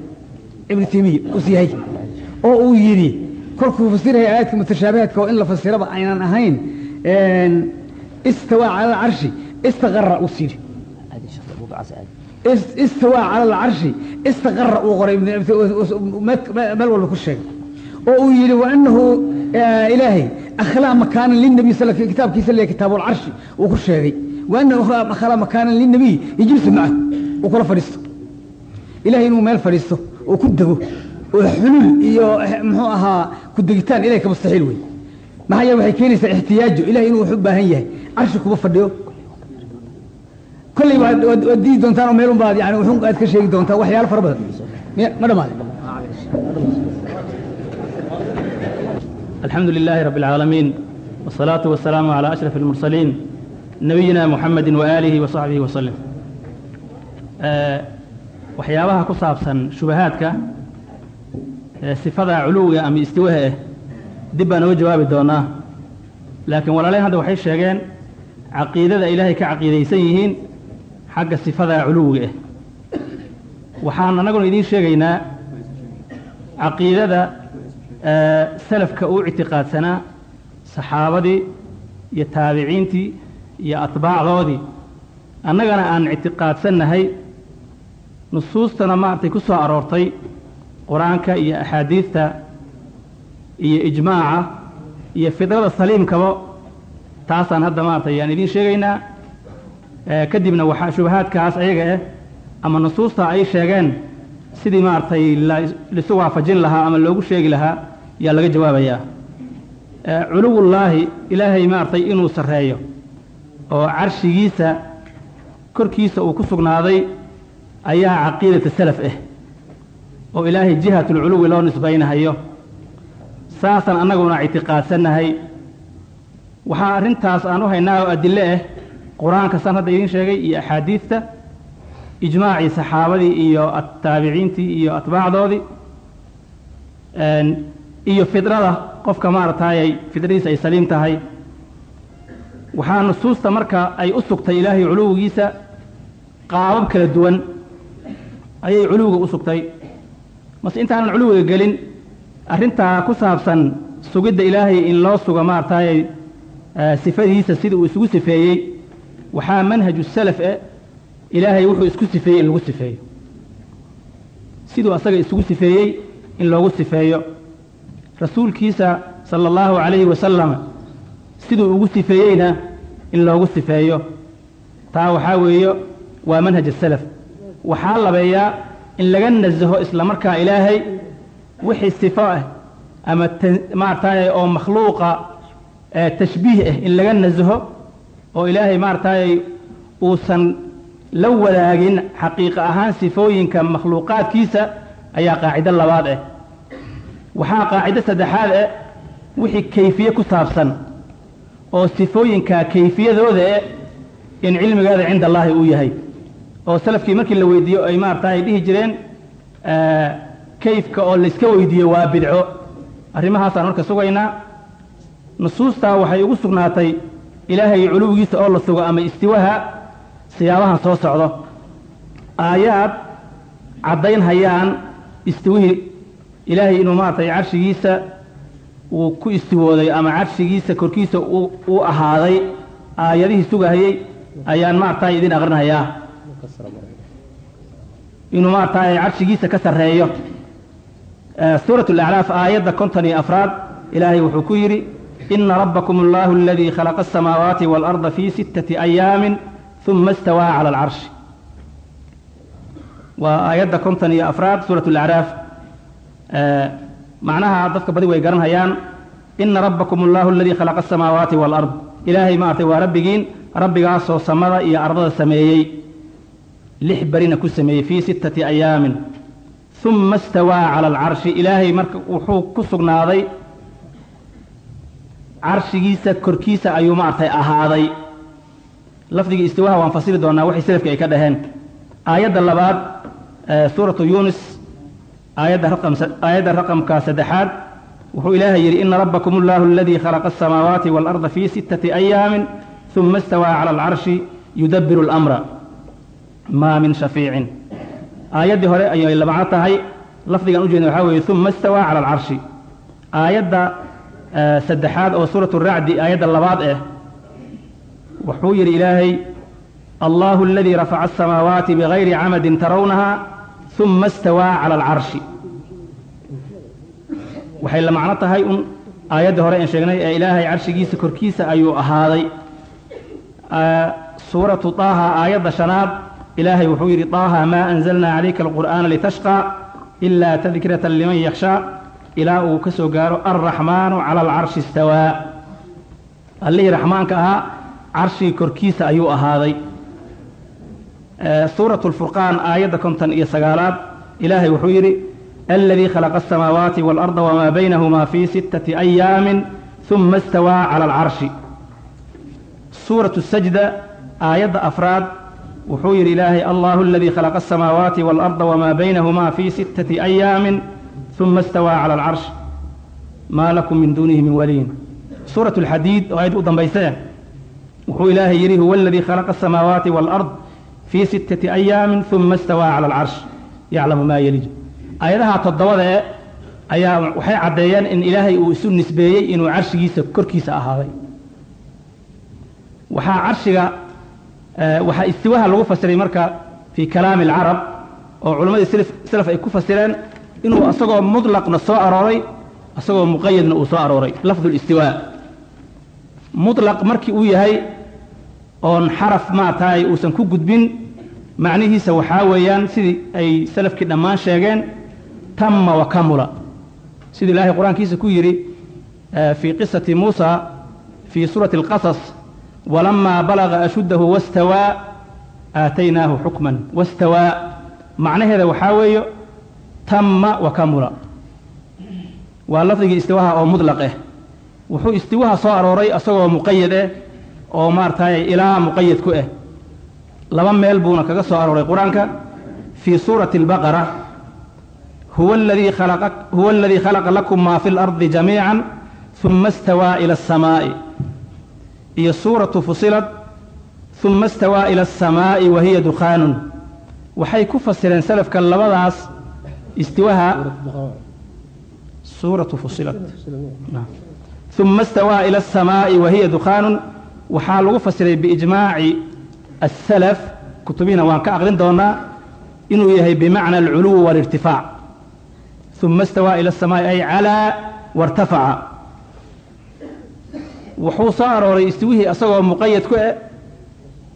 [SPEAKER 5] ibnu tiimiyi us yahay oo uu yidhi kolkuu fasiraya aayaadka mutashaabihaadka oo in la fasiraba aynan ahayn istawaa cala alcarshi istaqara us yidhi istawaa cala alcarshi istaqara uu qoray meel walba ku sheegay oo uu yidhi waanahu ilaahay akhlaa makaanan linabiy kitaabkiisa le kitaabu alcarshi uu ku sheegay. Waanahu akhlaa makaanan linabiy yijlisu macahu uu kula fadhiisto. Ilahay inuu meel fadhiisto oo ku dego oo xulul iyo muxuu ahaa ku degitaan ilahay ka mustaxiil wey maxaa yeele waxay keenaysaa ixtiyaajo. Ilahay inuu wax u baahan yahay carshi kuma fadhiyo. Kolley waad diidi doontaan oo meelun baad yani aad ka sheegi doontaan waxyaalo fara badan. Ma dhamaade
[SPEAKER 6] الحمد لله رب العالمين والصلاة والسلام على أشرف المرسلين نبينا محمد وآله وصحبه وسلم أه waxyaabaha ku saabsan shubahaadka sifada culuwiga ama istiwaha ah dib baan oga jawaabi doonaa laakiin walaalayn hadda waxay sheegeen caqiidada ilaahay ka caqiidaysan yihiin xagga sifada culuwiga ah waxaan annaguna idiin sheegaynaa caqiidada salafka uu ictiqaadsanaa saxaabadii iyo taabiciintii iyo atbaacdoodii annagana aan ictiqaadsannahay nusuustana maaragtay ku soo aroortay qur'aanka iyo axaadiidta iyo ijmaaca iyo fidrada saliimkaba taasaan hadda maaragtay yaan idiin sheegaynaa kadibna waxaa shubahaadkaas ayaga ah ama nusuusta ay sheegeen sidii maaragtay laisu waafajin lahaa ama loogu sheegi lahaa yaa laga jawaabayaa culuwullaahi ilaahay maaragtay inuu sarreeyo oo carshigiisa korkiisa uu ku sugnaaday ayaa caqiidata salaf ah oo ilaahay jihatulculuwi loo nisbaynahayo. Saasaan annaguna ictiqaadsannahay waxaa arrintaas aan u haynaa oo adille ah qur'aanka saan hadda idiin sheegay iyo axaadiidta ijmaacii saxaabadii iyo taabiciintii iyo atbaacdoodii iyo fidrada qofka maaragtaayay fidradiisa ay saliim tahay. Waxaa nusuusta marka ay u sugtay ilaahay culuwigiisa qaabab kala duwan ayay culuwiga u sugtay. Mase intaanan culuwiga gelin arrintaa ku saabsan sugidda ilaahay in loo sugo maaragtaayay sifadiisa sida uu isugu sifeeyey. Waxaa manhaju salaf eh ilaahay wuxuu isku sifeeyey in lagu sifeeyo. Siduu asaga isugu sifeeyey in loogu sifeeyo rasuulkiisa sala allahu calayhi wasalam siduu ugu sifeeyeyna in loogu sifeeyo. Taa waxaa weeyo waa manhaj asalaf waxaa labeeyaa in laga nasaho isla markaa ilaahay wixii sifo ah ama maaragtaay oo makhluuqa tashbiih ah in laga nasaho oo ilaahay maaragtaay uusan la wadaagin xaqiiqa ahaan sifooyinka makhluuqaadkiisa ayaa qaacido labaad ah waxaa qaacido saddexaad ah wixii kayfiye ku saabsan oo sifooyinka kayfiyadooda eh in cilmigeeda cinda allaahi uu yahay. Oo salafkii markii la weydiiyo ay maarata ay dhihi jireen kayfka oo layska weydiiyo waa bidco. Arrimahaasaan marka sugaynaa. Nusuustaa waxay ugu sugnaatay ilaahay culuwigiisa oo la sugo ama istiwaha siyaabahan soo socdo. Aayaad caddayn hayaan istiwihii ilaahay inuu maaragtay carshigiisa uu ku istiwooday ama carshigiisa korkiisa uu ahaaday aayadihii sugahayey ayaan maaragtay idin aqrinahayaa inuu maaragtay carshigiisa ka sarreeyo. Suurat alacraaf aayadda konton iyo afraad ilaahay wuxuu ku yidhi ina rabbakum allahu aladii khalaqa asamaawaati waalarda fii sittati ayaamin uma istawaa cala alcarshi waa aayadda konton iyo afraad suurat alacraaf macnaha dadka badi way garanhayaan ina rabbakum allahu aladii khalaqa asamaawaati waalard ilaahay maaragtay waa rabbigiin rabbigaasoo samada iyo ardada sameeyey lix berina ku sameeyey fii sittati ayaamin. Uma istawaa cala alcarshi ilaahay marka wuxuu ku sugnaaday carshigiisa korkiisa ayuu maaragtay ahaaday. Lafdiga istiwaaha waan fasiri doonaa waxay selafka ay ka dhaheen. Aayadda labaad suuratu yunis aayadda raqam aayadda raqamka saddexaad wuxuu ilaahay yidhi ina rabbakum allahu aladii khalaqa asamaawaati waalarda fii sittati ayaamin uma istawaa cala alcarshi yudabiru اlamra maa min shafiicin. Aayaddii hore ayay labacno tahay. Lafdigan u jeedna waxaa weeye uma istawaa cala alcarshi aayadda saddexaad oo suuratu racdi aayadda labaad eh wuxuu yidhi ilaahay allahu aladii rafaca asamaawaati bigayri camadin tarawnaha uma istawaa cala alcarshi waxay la macno tahay un aayadda hore aan sheegnay ee ilaahay carshigiisa korkiisa ayuu ahaaday. Suuratu taaha aayadda shanaad ilaahay wuxuu yidhi taaha maa anzalnaa calayka alqur'aana litashqaa ilaa tadkiratan liman yakhshaa ilaa uu ka soo gaaro alraxmaanu cala alcarshi istawaa. Allihii raxmaanka ahaa carshigii korkiisa ayuu ahaaday suuratu lfurqaan aayadda konton iyo sagaalaad ilaahay wuxuu yidhi aladii khalaqa asamaawaati waalarda wamaa baynahumaa fii sittati ayaamin uma istawaa cala alcarshi suuratu sajda aayadda afraad wuxuu yidhi ilaahay allahu aladii khalaqa asamaawaati waalarda wamaa baynahumaa fii sittati ayaamin uma istawaa cala alcarsh maa lakum min duunihi min waliyin suuratu alxadiid oo aayadda u dambaysee wuxuu ilaahay yidhi huwa aladii khalaqa asamaawaati waalard fii sittati ayaamin uma istawaa cala alcarsh yaclamu maa yelij aayadaha toddobada e ayaa waxay caddeeyeen in ilaahay uu isu nisbeeyey inuu carshigiisa korkiisa ahaaday. Waxaa carshiga waxaa istiwaha lagu fasiray marka fii kalaami alcarab oo culammadii salaf ay ku fasireen inuu asagoo mutlaqna soo arooray asagoo muqayadna uu soo arooray. Lafdu listiwaa mutlaq markii uu yahay oon xaraf maataay uusan ku gudbin macnihiisa waxaa weeyaan sidii ay salafkii dhammaan sheegeen tamma wa kamula. Siduu ilaahay qur'aankiisa ku yidhi fii qisati muusa fii suurati alqasas walamaa balaga ashuddahu wastawaa aataynaahu xukman. Wastawaa macnaheeda waxaa weeye tamma wa kamula. Waa lafdigii istiwaha oo mutlaq ah wuxuu istiwaha soo arooray asagoo muqayad ah oo maaragtay ilaa muqayad ku ah laba meel buuna kaga soo arooray qur-aanka fii suurati albaqara huwa aladii khalaqa huwa aladii khalaqa lakum maa fi اlardi jamiica uma istawaa ila aلsamaa'i iyo suuratu fusilad uma istawaa ila aلsamaa'i wa hiya dukhaanun waxay ku fasireen salafka labadaas istiwaha suuratu fusilad uma istawaa ila aلsamaa'i wa hiya dukhaanun waxaa lagu fasiray biijmaaci asalaf kutubihiina waan ka aqrin doonaa inuu yahay bimacna alculuwi walirtifaac uma istawaa ila asamaai ay calaa wartafaca. Wuxuu soo arooray istiwihii asagoo muqayad ku eh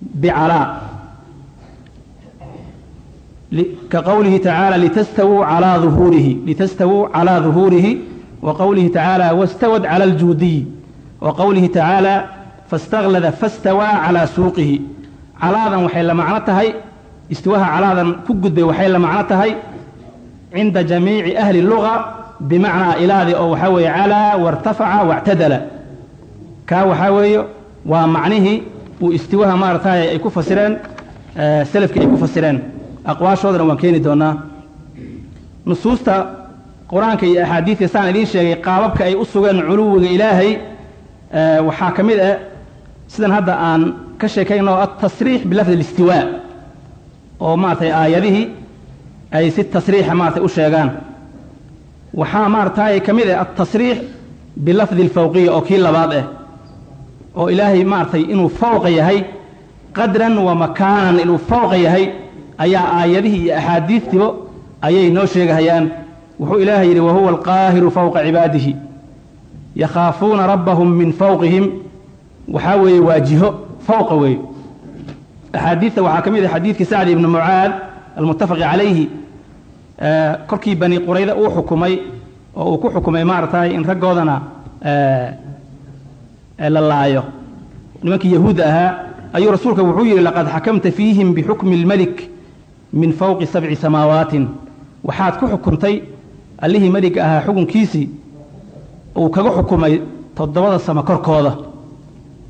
[SPEAKER 6] bicalaa ka qowlihi tacaala litastawuu calaa uhuurihi litastawuu calaa duhuurihi wa qowlihi tacaala wastawad cala aljuudiy wa qowlihi tacaala faاstaklada fastawaa calaa suuqihi calaadan waxay la macno tahay istiwaha calaadan ku gudbay waxay la macno tahay cinda jamiici ahli luga bimacnaa ilaadi oo waxaa weeye calaa wartafaca wاctadala kaa waxaa weeye waa macnihii uu istiwaha maaragtay ay ku fasireen salafkii ay ku fasireen aqwaashoodana waan keeni doonaa nusuusta qur'aanka iyo axaadiidka saan idiin sheegay qaababka ay u sugeen culuwiga ilaahay waxaa ka mid ah sidan hadda aan ka sheekayno altasriix bilafdi alistiwaa oo maaragtay aayadihii ay si tasriixa maaragtay u sheegaan. Waxaa maaragtay ka mid ah altasriix bilafdi alfawqiya oo kii labaad ah oo ilaahay maaragtay inuu fawqa yahay qadran wa makaanan inuu fawqa yahay ayaa aayadihii iyo axaadiistiba ayay noo sheegahayaan. Wuxuu ilaahay yidhi wahuwa alqaahiru fawqa cibaadihi yakhaafuuna rabbahum min fawqihim waxaa weeye waa jiho fawqa weeye. Axaadiidta waxaa ka mid ah xadiidkii sacdi ibni mucaad almuttafaqi calayhi korkii bani qurayda uu xukumay oo uu ku xukumay maaragtay in raggoodana la laayo. Nimankii yahuudda ahaa ayuu rasuulka wuxuu yidhi laqad xakamta fiihim bixukmi اlmelik min fawqi sabci samaawaati waxaad ku xukuntay allihii meliga ahaa xukunkiisii uu kaga xukumay toddobada samo korkooda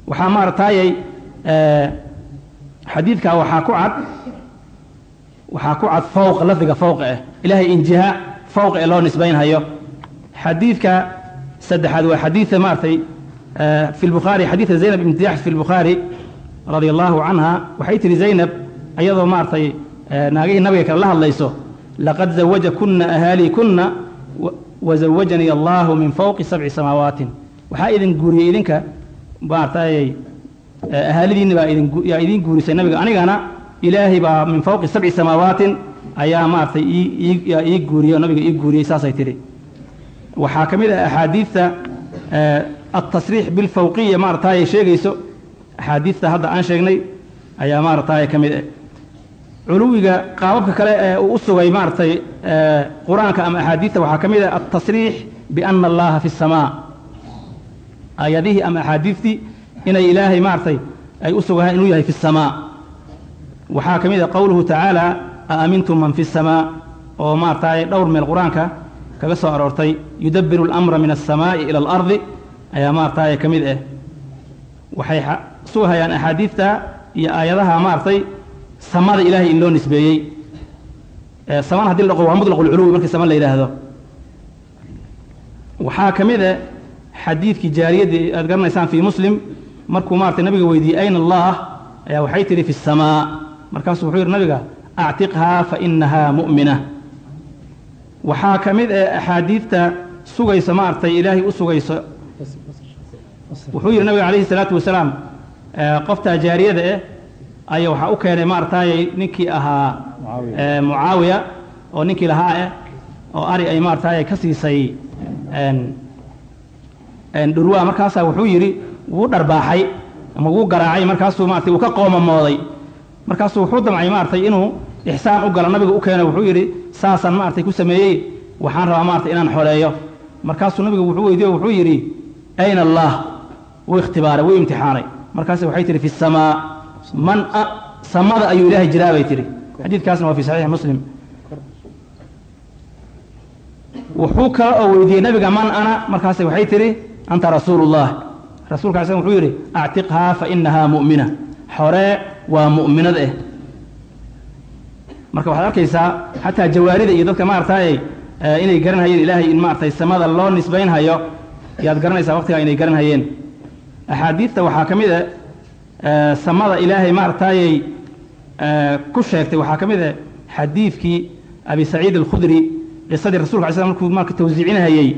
[SPEAKER 6] waxaa maarataayey xadiidkaa waxaa ku cad waxaa ku cad fowqa lafdiga fowqa ah ilaahay injiha fowqa ee loo nisbaynhayo. Xadiidka saddexaad waa xadiida maaragtay fi lbukhaari xadiida zaynab ibn jaxsh fi lbukhaari radia allahu canha waxay tihi zaynab ayadoo maaragtay naagihii nabiga kale la hadlayso laqad zawajakuna ahaalikunna wazawajanii allahu min fowqi sabci samaawaati. Waxaa idin guuriyey idinka maaragtay ahaalidiinna baa idinyaa idiin guurisay nabiga. Anigana ilaahay baa min fowqi sabci samaawaatin ayaa maaragtay yaa ii guuriyey oo nabiga ii guuriyey saasay tidhi. Waxaa ka mid ah axaadiidta altasriix bilfawqiya maaragtay sheegayso axaadiidta hadda aan sheegnay ayaa maaragtay ka mid ah culuwiga qaababka kale ee uu u sugay maaragtay qur'aanka ama axaadiidta waxaa ka mid ah altasriix biana allaha fi الsamaa aayadihii ama axaadiidtii inay ilaahay maaragtay ay u sugahaan inuu yahay fi الsamaa waxaa ka mid ah qowluhu tacaala aamintum man fi الsamaa oo maaragtay dhowr meel qur-aanka kaga soo aroortay yudabiru اlamra min الsamaa'i ila اlardi ayaa maaragtay ka mid ah waxay sugahayaan axaadiidta iyo aayadaha maaragtay samada ilaahay in loo nisbeeyey samana hadii la dhaqo waa mutlaq ulculuwi markii sama la yidhaahdo waxaa ka mid a xadiidkii jaariyadii aad garanaysaan fii muslim markuu maratay nabiga weydiiyey ayna allah? Ayaa waxay tidhi fi اsamaa markaasuu wuxuu yidhi nabiga actiqhaa fainahaa mu'mina. Waxaa ka mid ee axaadiidta sugaysa maaragtay ilaahay u sugayso. Wuxuu yidhi nabiga calayhi salaatu wasalaam eh, qoftaa jaariyada eh ayaa waxaa u keenay maarataayay ninkii ahaa eh, mucaawiya oo ninkii lahaa eh oo ari ay maarataayay ka siisay dhurwaa markaasaa wuxuu yidhi wuu dharbaaxay ama wuu garaacay markaasuu maratay wuu ka qoomamooday. Markaasuu wuxuu damcay maaragtay inuu ixsaan u galo nabiga u keeno wuxuu yidhi saasaan maaragtay ku sameeyey waxaan rabaa maaragtay inaan xoleeyo markaasuu nabigu wuxuu weydiiyo wuxuu yidhi ayna allah wuu ikhtibaaray wuu imtixaanay. Markaas waxay tihi fi الsamaa man samada ayuu ilaahay jiraa bay tihi xadiidkaasna waa fi saxiixi muslim. Wuxuu kale oo weydiiyey nabiga man ana markaas waxay tihi anta rasuulu اllah rasulka ala slam wuxuu yidhi actiqhaa fa inahaa mu'mina xoree waa mu'minad eh marka waxaad arkaysaa xataa jawaarida iyo dadka maaragtay inay garanhayeen ilaahay in maaragtay samada loo nisbaynhayo yaad garanaysaa waqtigaa inay garanhayeen axaadiidta waxaa ka mid a samada ilaahay maaragtayay ku sheegtay waxaa ka mid a xadiidkii abi saciid alkhudri qisadii rasulka ala slam markuu marka tawsiicinahayey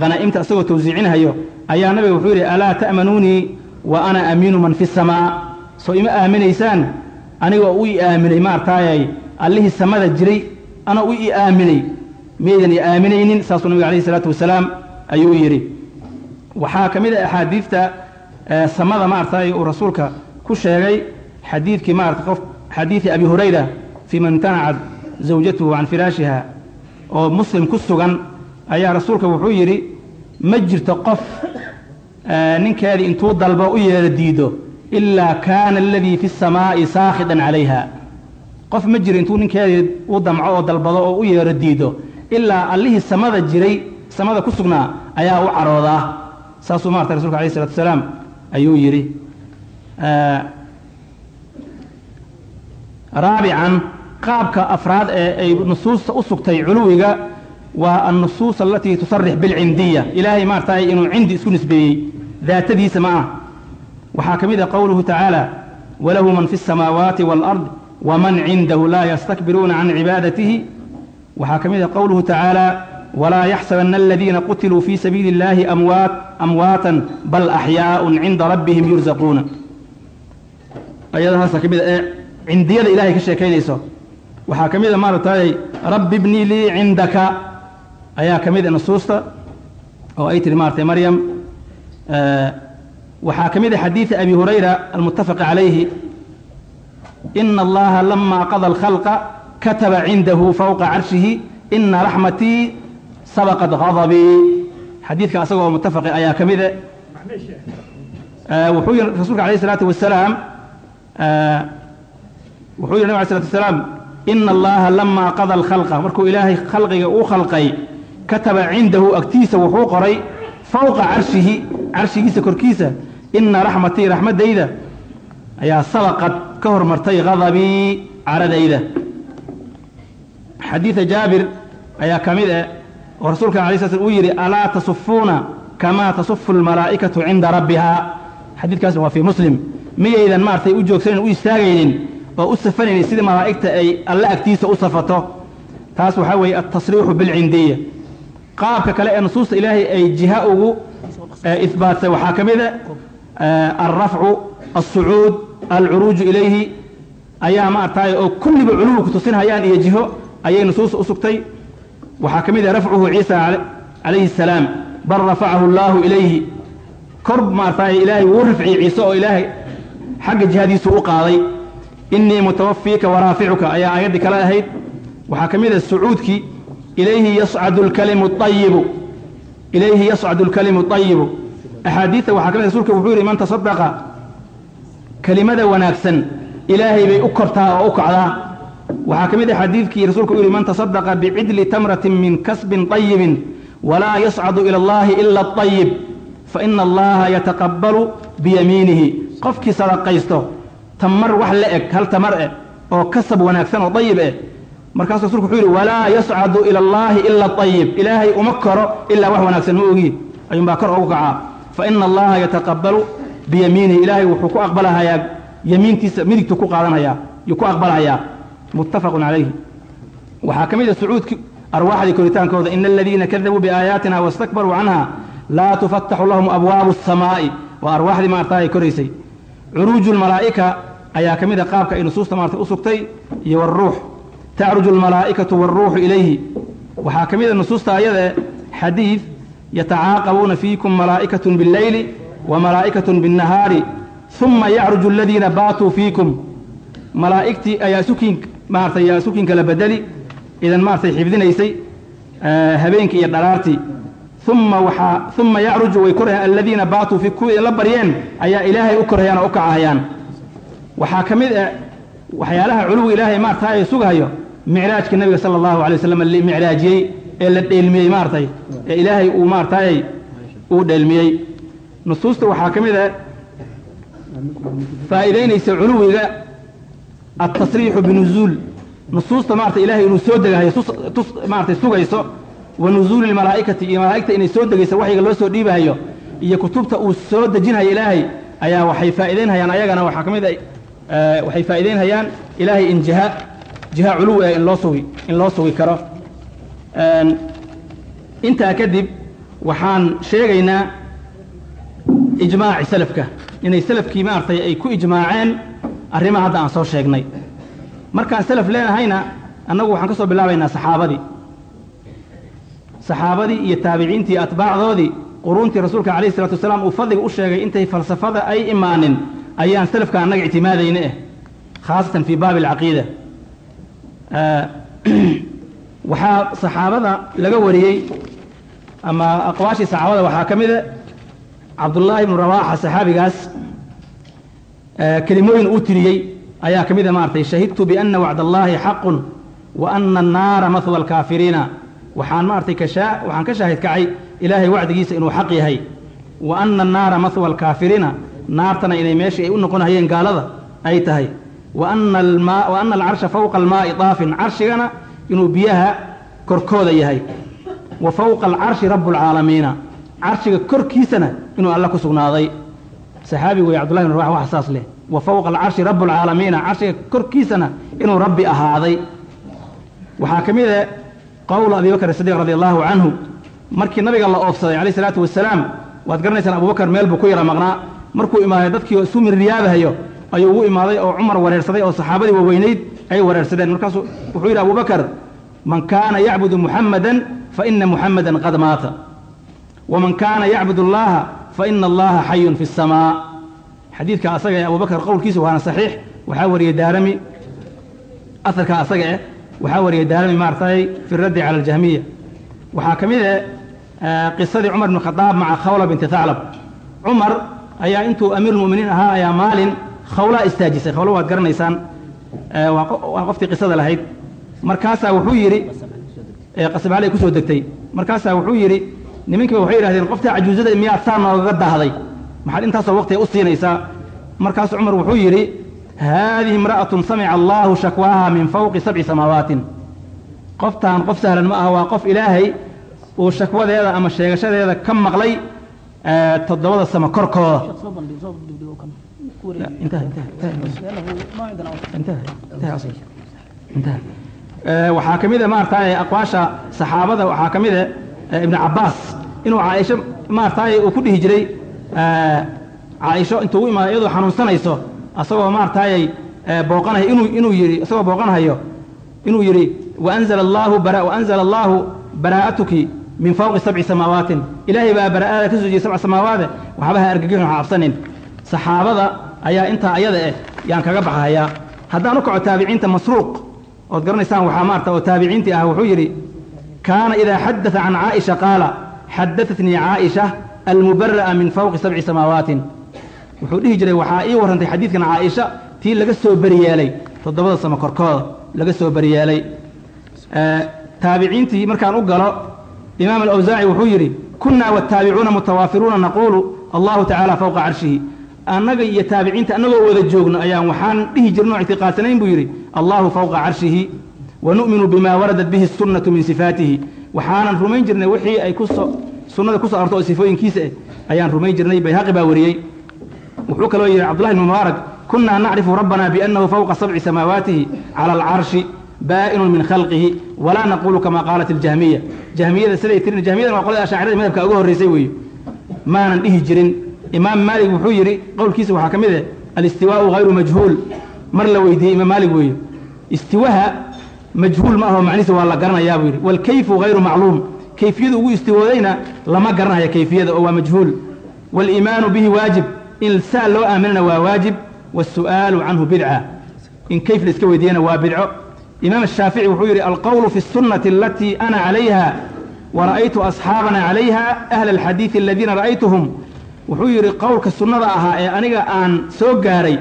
[SPEAKER 6] hanaa'imta isagoo tawsiicinahayo ayaa nabiga wuxuu yidhi alaa ta'manuunii wa ana amiinu man fi samaa. Soo ima aaminaysaan anigoo u i aaminay maaragtayay allihii samada jiray ana u i aaminay. Miyaydan i aaminaynin? Saasuu nabiga alayh isalaatu wasalaam ayuu yidhi. Waxaa ka mid a axaadiidta samada maaragtay uu rasuulka ku sheegay. Xadiidkii maarata qof xadiidi abi hurayra fii man imtanacad zawjatuhu can firaashiha oo muslim ku sugan ayaa rasuulka wuxuu yidhi ma jirto qof ninkeedii intuu dalbo u yeelo diido ilaa kaana aladii fi الsamaa'i saakhidan calayha. Qof ma jiro intuu ninkeedii u damco oo dalbado oo u yeero diido ilaa allihii samada jiray samada ku sugnaa ayaa u caroodaa. Saasuu marata rasulka alayh isalatu wasalaam ayuu yidhi. Raabican qaabka afraad ee ay nusuusta u sugtay culuwiga waa annusuus alatii tusarix bilcindiya ilaahay maaragtay inuu cindi isku nisbeeyey daatadiisa ma ah waxaa ka mid ah qowluhu tacaala walahu man fi الsamaawaati wاlard waman cindahu laa yastakbiruuna can cibaadatihi waxaa ka mid ah qowluhu tacaala walaa yaxsabana aladiina qutiluu fii sabiili اllahi amwaat amwaatan bal axyaaءun cinda rabbihim yurzaquuna ayadahaasa ka mid a ee cindiyada ilahay ka sheekaynayso waxaa ka mid a maaragtay rabbi bni lii cindaka ayaa ka mid a nusuusta oo ay tihi maaragtay maryam waxaa ka mid a xadiidi abi hurayra almutafaq calayhi ina allaha lama qada alkhalqa kataba cindahu fowqa carshihi ina raxmatii sabaqat hadabii xadiidka asagoo mutafaqi ayaa ka mid a wuxuu yihi rasuulka alayh isalaatu wasalaam wuxuu yihi nabg alay slatu wasalaam ina allaha lamaa qada alkhalqa. Markuu ilaahay khalqiga u khalqay kataba cindahu agtiisa wuxuu qoray fowqa carshihi carshigiisa korkiisa. Ina raxmatii raxmaddayda ayaa sabaqad ka hormartay hadabii caradayda. Xadiida jaabir ayaa ka mid eh oo rasuulka alay sl sl uu yidhi alaa tasufuuna kamaa tasufu almalaa'ikatu cinda rabbihaa xadiidkaasna waa fii muslim. Miyaydan maaragtay u joogsanin u istaagaynin oo u safanaynin sidii malaa'igta ay alle agtiisa u safato? Taas waxaa weeye altasriixu bilcindiya qaabka kale ee nusuusta ilaahay ay jiha ugu eh, ihbaatay waxaa ka mida a eh, alrafcu alsucuud alcuruuju ilayhi ayaa maartaay oo kulliba culuwi kutusinhayaan iyo jiho ayay nusuusta u sugtay. Waxaa ka mid a rafcuhu ciisa calayhi salaam bal rafacahu allaahu ilayhi. Kor maartaay ilaahay wuu rafciyey ciise oo ilaahay xagga jihadiisu u qaaday. Innii mutawafiika waraaficuka ayaa aayaddii kale ahayd. Waxaa ka mid a sucuudkii ilayhi yascadu اlkalimu اayibu ilayhi yascadu اlkalimu اطayibu axaadiidta waxaa ka mid rasulka wuxuu yidhi man tasadaqa kelimada wanaagsan ilaahay bay u kortaa oo u kacdaa waxaa ka mid ah xadiidkii rasuulka u yidhi man tasadaqa bicidli tamratin min kasbin طayibin walaa yascadu ila اllahi ila الطayib faina allaha yataqabbalu biyamiinihi qofkii sadaqaysto tamar wax la eg hal tamar eh oo kasab wanaagsan oo dayib eh markaasuu rasulku wuxuu yidhi walaa yascadu ila allaahi ila ayib ilaahay uma karo ilaa wax wanaagsan ma ogi. Ayuunbaa kor ugu kacaa fa ina allaha yataqabalu biyamiinihi. Ilaahay wuxuu ku aqbalahayaa yamiintiisa midigtu ku qaadanhayaa yuu ku aqbalhayaa muttafaqun calayhi waxaa ka mid ah a sacuudki arwaaxdii koritaankooda ina aladiina kadabuu biaayaatina wastakbaruu canha laa tufataxu lahum abwaabu asamaa'i waa arwaaxdii maartaa ay koraysay curuuju lmalaa'ika ayaa ka mid a qaabka ay nusuusta maarta u iyo waruux tacruju almalaa'ikatu wاlruuxu ilayhi waxaa ka mid a nusuusta ayada xadiid yatacaaqabuuna fiikum malaa'ikaة biاlleyli wamalaa'ikaة biالnahaari uma yacruju aladiina baatuu fiikum malaa'igtii ayaa sukiin maaratay yaa sukiinka la bedeli idan maaratay xifdinaysay habeenkii iyo dharaartii uma waxaa uma yacruju way korayaan aladiina baatuu fi kuwii la baryeen ayaa ilaahay u korayaan oo u kacahayaan waxaa ka mid ah waxyaalaha culuwi ilaahay maarata ay sugahayo micraajka nebiga sala allahu alay wasalam la micraajiyey ee la dheelmiyey maaratay ee ilaahay uu maaratay uu dheelmiyey. Nusuusta waxaa ka mid ah faa'iidaynaysa culuwiga altasriixu binuzuul. Nusuusta maarata ilahay inuu soo degahayo tus sugayso wa nuzuuli lmalaa'ikati iyo malaa'igta inay soo degayso waxyiga loo soo dhiibahayo iyo kutubta uu soo dejinhayo ilaahay ayaa waxay faa'idaynhayaan ayagana waxaa ka mid a waxay faa'idaynhayaan ilaahay in jiha culuwi ah in loo sugi in loo sugi karo. Intaa kadib waxaan sheegaynaa ijmaaci salafka inay salafkii maaragtay ay ku ijmaaceen arrimaha hadda aan soo sheegnay. Markaan salaf leenahayna annagu waxaan ka soo bilaabaynaa saxaabadii. Saxaabadii iyo taabiciintii atbaacdoodii quruuntii rasuulka calayh isalatu wasalaam uu fadliga u sheegay intay falsafada ay imaanin ayaan salafka annaga ictimaadayna eh khaasatan fii baabi alcaqiida waxaa saxaabada laga wariyey ama aqwaashii saxaabada waxaa ka mida cabdullaahi ibnu rawaaxa saxaabigaas kelimooyin uu tiriyey ayaa ka mida maaragtay shahidtu biana wacd allaahi xaqun wa ana annaara mahwa alkaafiriina. Waxaan maaragtay kashaa waxaan ka shaahid kacay ilaahay wacdigiisa inuu xaq yahay. Wa ana annaara mahwa alkaafiriina naartana inay meeshii ay u noqonahayeen gaalada ay tahay wa ana alcarsha fawqa almaa'i daafin carshigana inuu biyaha korkooda yahay wa fawqa alcarshi rabu alcaalamiina carshiga korkiisana inuu alla ku sugnaaday saxaabigu wey cbdullahi bin waxa saas leh wa fawqa alcarshi rabu alcaalamiina carshiga korkiisana inuu rabbi ahaaday waxaa ka mid a qowla abi bakr sidiiq radi allahu canhu markii nabiga la oofsaday calayh isalaatu wasalaam waad garanaysaan abubakar meel buu ku yara maqnaa markuu imaaday dadkii isu mirriyaabahayo ayuu ugu imaaday oo cumar wareersaday oo saxaabadii waaweynayd ay wareersadeen. Markaasuu wuxuu yidhi abubakar man kaana yacbudu muxamadan faina muxamadan qad maata. Waman kaana yacbud allaha faina allaha xayun fi اsamaa xadiidka asaga ee abubakar qowlkiisa waana saxiix waxaa wariyey daarami. Aharka asaga eh waxaa wariyey daarami maaratay fi raddi cala aljahmiya. Waxaa ka mid ah qisadii cumar bn khadaab maca khawla binti thaclab. Cumar ayaa intuu amiirulmuminiin ahaa ayaa maalin khawlaa istaajisay. Khawlo waad garanaysaan. Waa qo- waa qoftii qisada lahayd. Markaasaa wuxuu yidhi ee qasabaalay ku soo degtay. Markaasaa wuxuu yidhi nimankiiba waxay yidhahdeen qoftaa cajuuzada miyaad saa noogaga daahday? Maxaad intaasoo waqtiga u siinaysaa. Markaasuu cumar wuxuu yidhi haadihi imra'atun samica allahu shakwaaha min fawqi sabci samaawaati qoftaan qof sahlan ma aha waa qof ilaahay uu shakwadeeda ama sheegashadeeda ka maqlay toddobada samo korkooda لا، انتهى انتهى انتهى انتهى انتهى أصلاً. انتهى آه، waxaa ka mid a maaragtay aqwaasha saxaabada waxaa ka mid a eh, ibnu cabaas inuu caaisho maaragtay uu ku dhihi jiray eh, caaisho intuu u imaado iyadoo xanuunsanayso asagoo maaragtay eh, booqanayo inuu inuu yidhi isagoo booqanayo inuu yidhi waanzala allahu bara waanzala allahu baraa'atuki min fawqi sabci samaawaati ilaahay baa baraa'ada ka soo jiyey sabca samaawaade waxba ha argagixin ha cabsanin saxaabada ayaa intaa ayada eh yaan kaga baxayaa. Haddaan u kaco taabiciinta masruuq ood garanaysaan waxaa maarta oo taabiciintii ah wuxuu yidhi kaana idaa xadaa can caaisha qaala xadatatnii caaisha almubara'a min fawqi sabci samaawaati wuxuu dhihi jiray waxaa ii warrantay xadiidkan caaisha tii laga soo beriyeelay toddobada samo korkooda laga soo beriyeelay آه، taabiciintii markaan u galo imaam alawsaaci wuxuu yidhi kunaa wataabicuuna mutawaafiruuna naquulu allahu tacaala fawqa carshihi annaga iyo taabiciinta annagoo wada joogno ayaan waxaan dhihi jirno o ictiqaadsanayn buu yidhi allahu fawqa carshihi wa nu'minu bima waradat bihi sunnatu min sifaatihi. Waxaanan rumayn jirnay wixii ay sunnada ku soo arto oo sifooyinkiisa eh ayaan rumayn jirnay bayhaqi baa wariyey. Wuxuu kaloo yidhi cabdullahi bn mubaarak kunaa nacrifu rabbana biannahu fawqa sabci samaawaatihi cala alcarshi baa'inun min khalqihi walaa naqulu kama qaalat aljahmiya. Jahmiyada siday tirin jahmiyadan waa qolada ashaacirada madhabka uga horreysay weeye maanan dhihi jirin imaam maalig wuxuu yidhi qowlkiisa waxaa ka mid eh alistiwaau hayru majhuul. Mar la weydiiyey imaam maalig weeye istiwaha majhuul ma aho macnihiisa waa la garanayaa buu yidhi. Walkayfu hayru macluum. Kayfiyadu ugu istiwoodayna lama garanaya kayfiyada oo waa majhuul. Waliimaanu bihi waajib. In saa loo aaminana waa waajib. Wasu'aalu canhu bidca. In kayf la iska weydiiyana waa bidco. Imaam shaafici wuxuu yidhi alqowlu fi sunnati alatii ana calayha wara'aytu asxaabana calayha ahla alxadiidi aladiina ra'aytuhum wuxuu yidhi qowlka sunnada ahaa ee aniga aan soo gaaray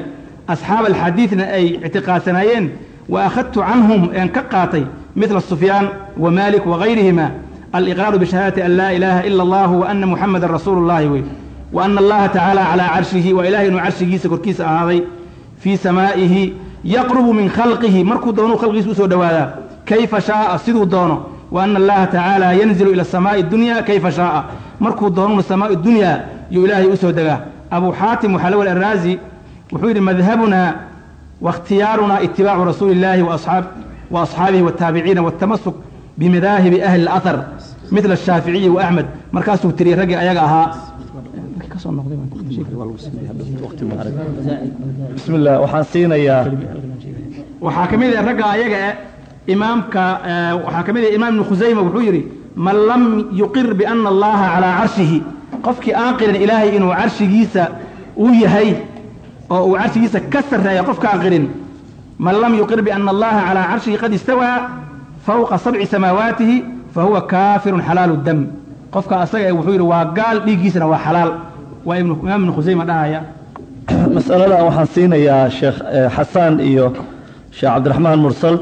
[SPEAKER 6] asxaab alxadiidna ay ictiqaadsanaayeen wa akhadtu canhum een ka qaatay midla sufyaan wa malik wagayrihima aliqraaru bishahaadati an laa ilaaha ila allah wa ana muxamadan rasuulu اllahi wey wa ana allaha tacaala calaa carshihi waa ilahay inuu carshigiisa korkiisa ahaaday fii samaa'ihi yaqrubu min khalqihi. Markuu doonuu khalqigiisa u soo dhowaadaa kayfa shaaa? Siduu doono. Wa ana allaha tacaala yanzilu ila samaa'i dunya kayfa shaaa? Markuu doonuna samaai dunya yuu ilaahay usoo degaa abu xaatim waxaa la weli araazi wuxuu yidhi madhabuna waاkhtiyaaruna itibaacu rasuuli illahi waasxaab waasxaabihi wataabiciina watamasuk bimidaahibi ahli اlathar midla ashaaficiyi wa axmed markaasuu tiriyey raggii ayaga ahaa
[SPEAKER 7] بسم الله waxaan siinayaa
[SPEAKER 6] waxaa ka mid ah ragga ayaga eh imaamka eh, waxaa ka mid ah imaam ibnu khusayma wuxuu yidhi man lam yuqir biana allaha calaa carshihi qofkii aan qirin ilaahay inuu carshigiisa uu yahay oo uu carshigiisa ka sarreeya qofka aan qirin man lam yuqir biana allaha calaa carshihi qad istawaa fawqa sabci samaawaatihi fahuwa kaafirun xalaalu dam. Qofka asaga wuxuu yidhi waa gaal dhiiggiisana waa xalaal. Waa imaam ibnu khusayma dhahaya.
[SPEAKER 7] Masaladan waxaan siinayaa sheekh eh, xasaan iyo sheekh cabdiraxmaan mursal.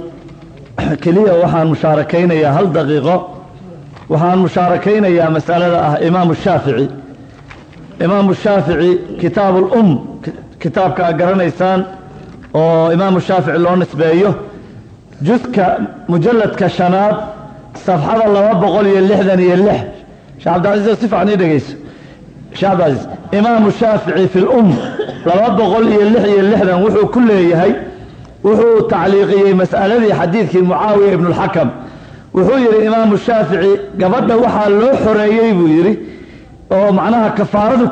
[SPEAKER 7] Keliya waxaan musaarakaynayaa hal daqiiqo waxaan musaarakaynayaa masalada ah imaamu shaafici. Imaamu shaafici kitaab ulum kitaabka aad garanaysaan oo imaamu shaafici loo nisbeeyo. Juska mujalladka shanaad safxada laba boqol iyo lixdan iyo lix. Sheekh cabdilcasiis si fiican ii dhegeyso sheekh cabdilcasiis imaamu shaafici fi lum laba boqol iyo lix iyo lixdan wuxuu ku leeyahay wuxuu tacliiqiyey mas'aladii xadiidkii mucaawiya ibnu اlxakam wuxuu yidhi imaamu shaafici gabadha waxaa loo xoreeyey buu yidhi oo macnaha kafaaradu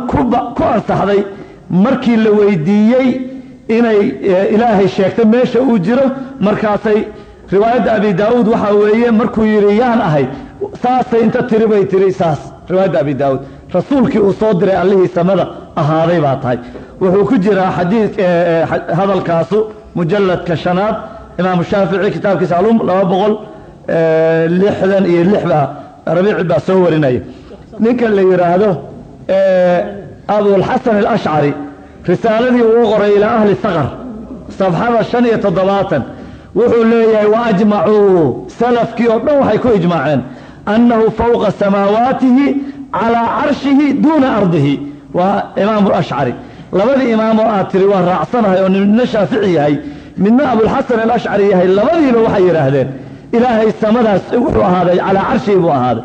[SPEAKER 7] ku ansaxday markii la weydiiyey inay eh, ilaahay sheegto meesha uu jiro. Markaasay riwaayadda abi daa'uud waxaa weeye markuu yidhi yaan ahay. Saasay inta tiri bay tiri saas riwaayadda abi daa'uud rasuulkii uu soo diray allihii samada ahaaday baa tahay. Wuxuu ku jiraa xadiid eh, eh, hadalkaasu mujalladka shanaad imaamu shaafici kitaabkiisa alum laba boqol lixdan iyo lix baa rabiici baa soo warinaya ninka la yidhaahdo eh, abulxasan alashcari risaaladii uu qoray ilaa ahli saqar safxada shan iyo toddobaatan wuxuu leeyahay waajmacuu salafkii oo dhan waxay ku ijmaaceen annahu fowqa samaawaatihi calaa carshihi duuna ardihi waa imaamu ashcari labadii imaam oo aad tiri waa raacsanahay oo midna shaafici yahay midna abulxasan alashcari yahay labadiiba waxay yidhaahdeen ilaahay samadaas wuxuu ahaaday calaa carshihi buu ahaaday.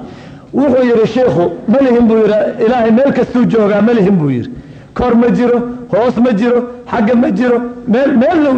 [SPEAKER 7] Wuxuu yidhi shiikhu malihin buu yidhi. Ilaahay meel kastuu joogaa malihin buu yidhi. Kor ma jiro hoos ma jiro xagga ma jiro meel meelna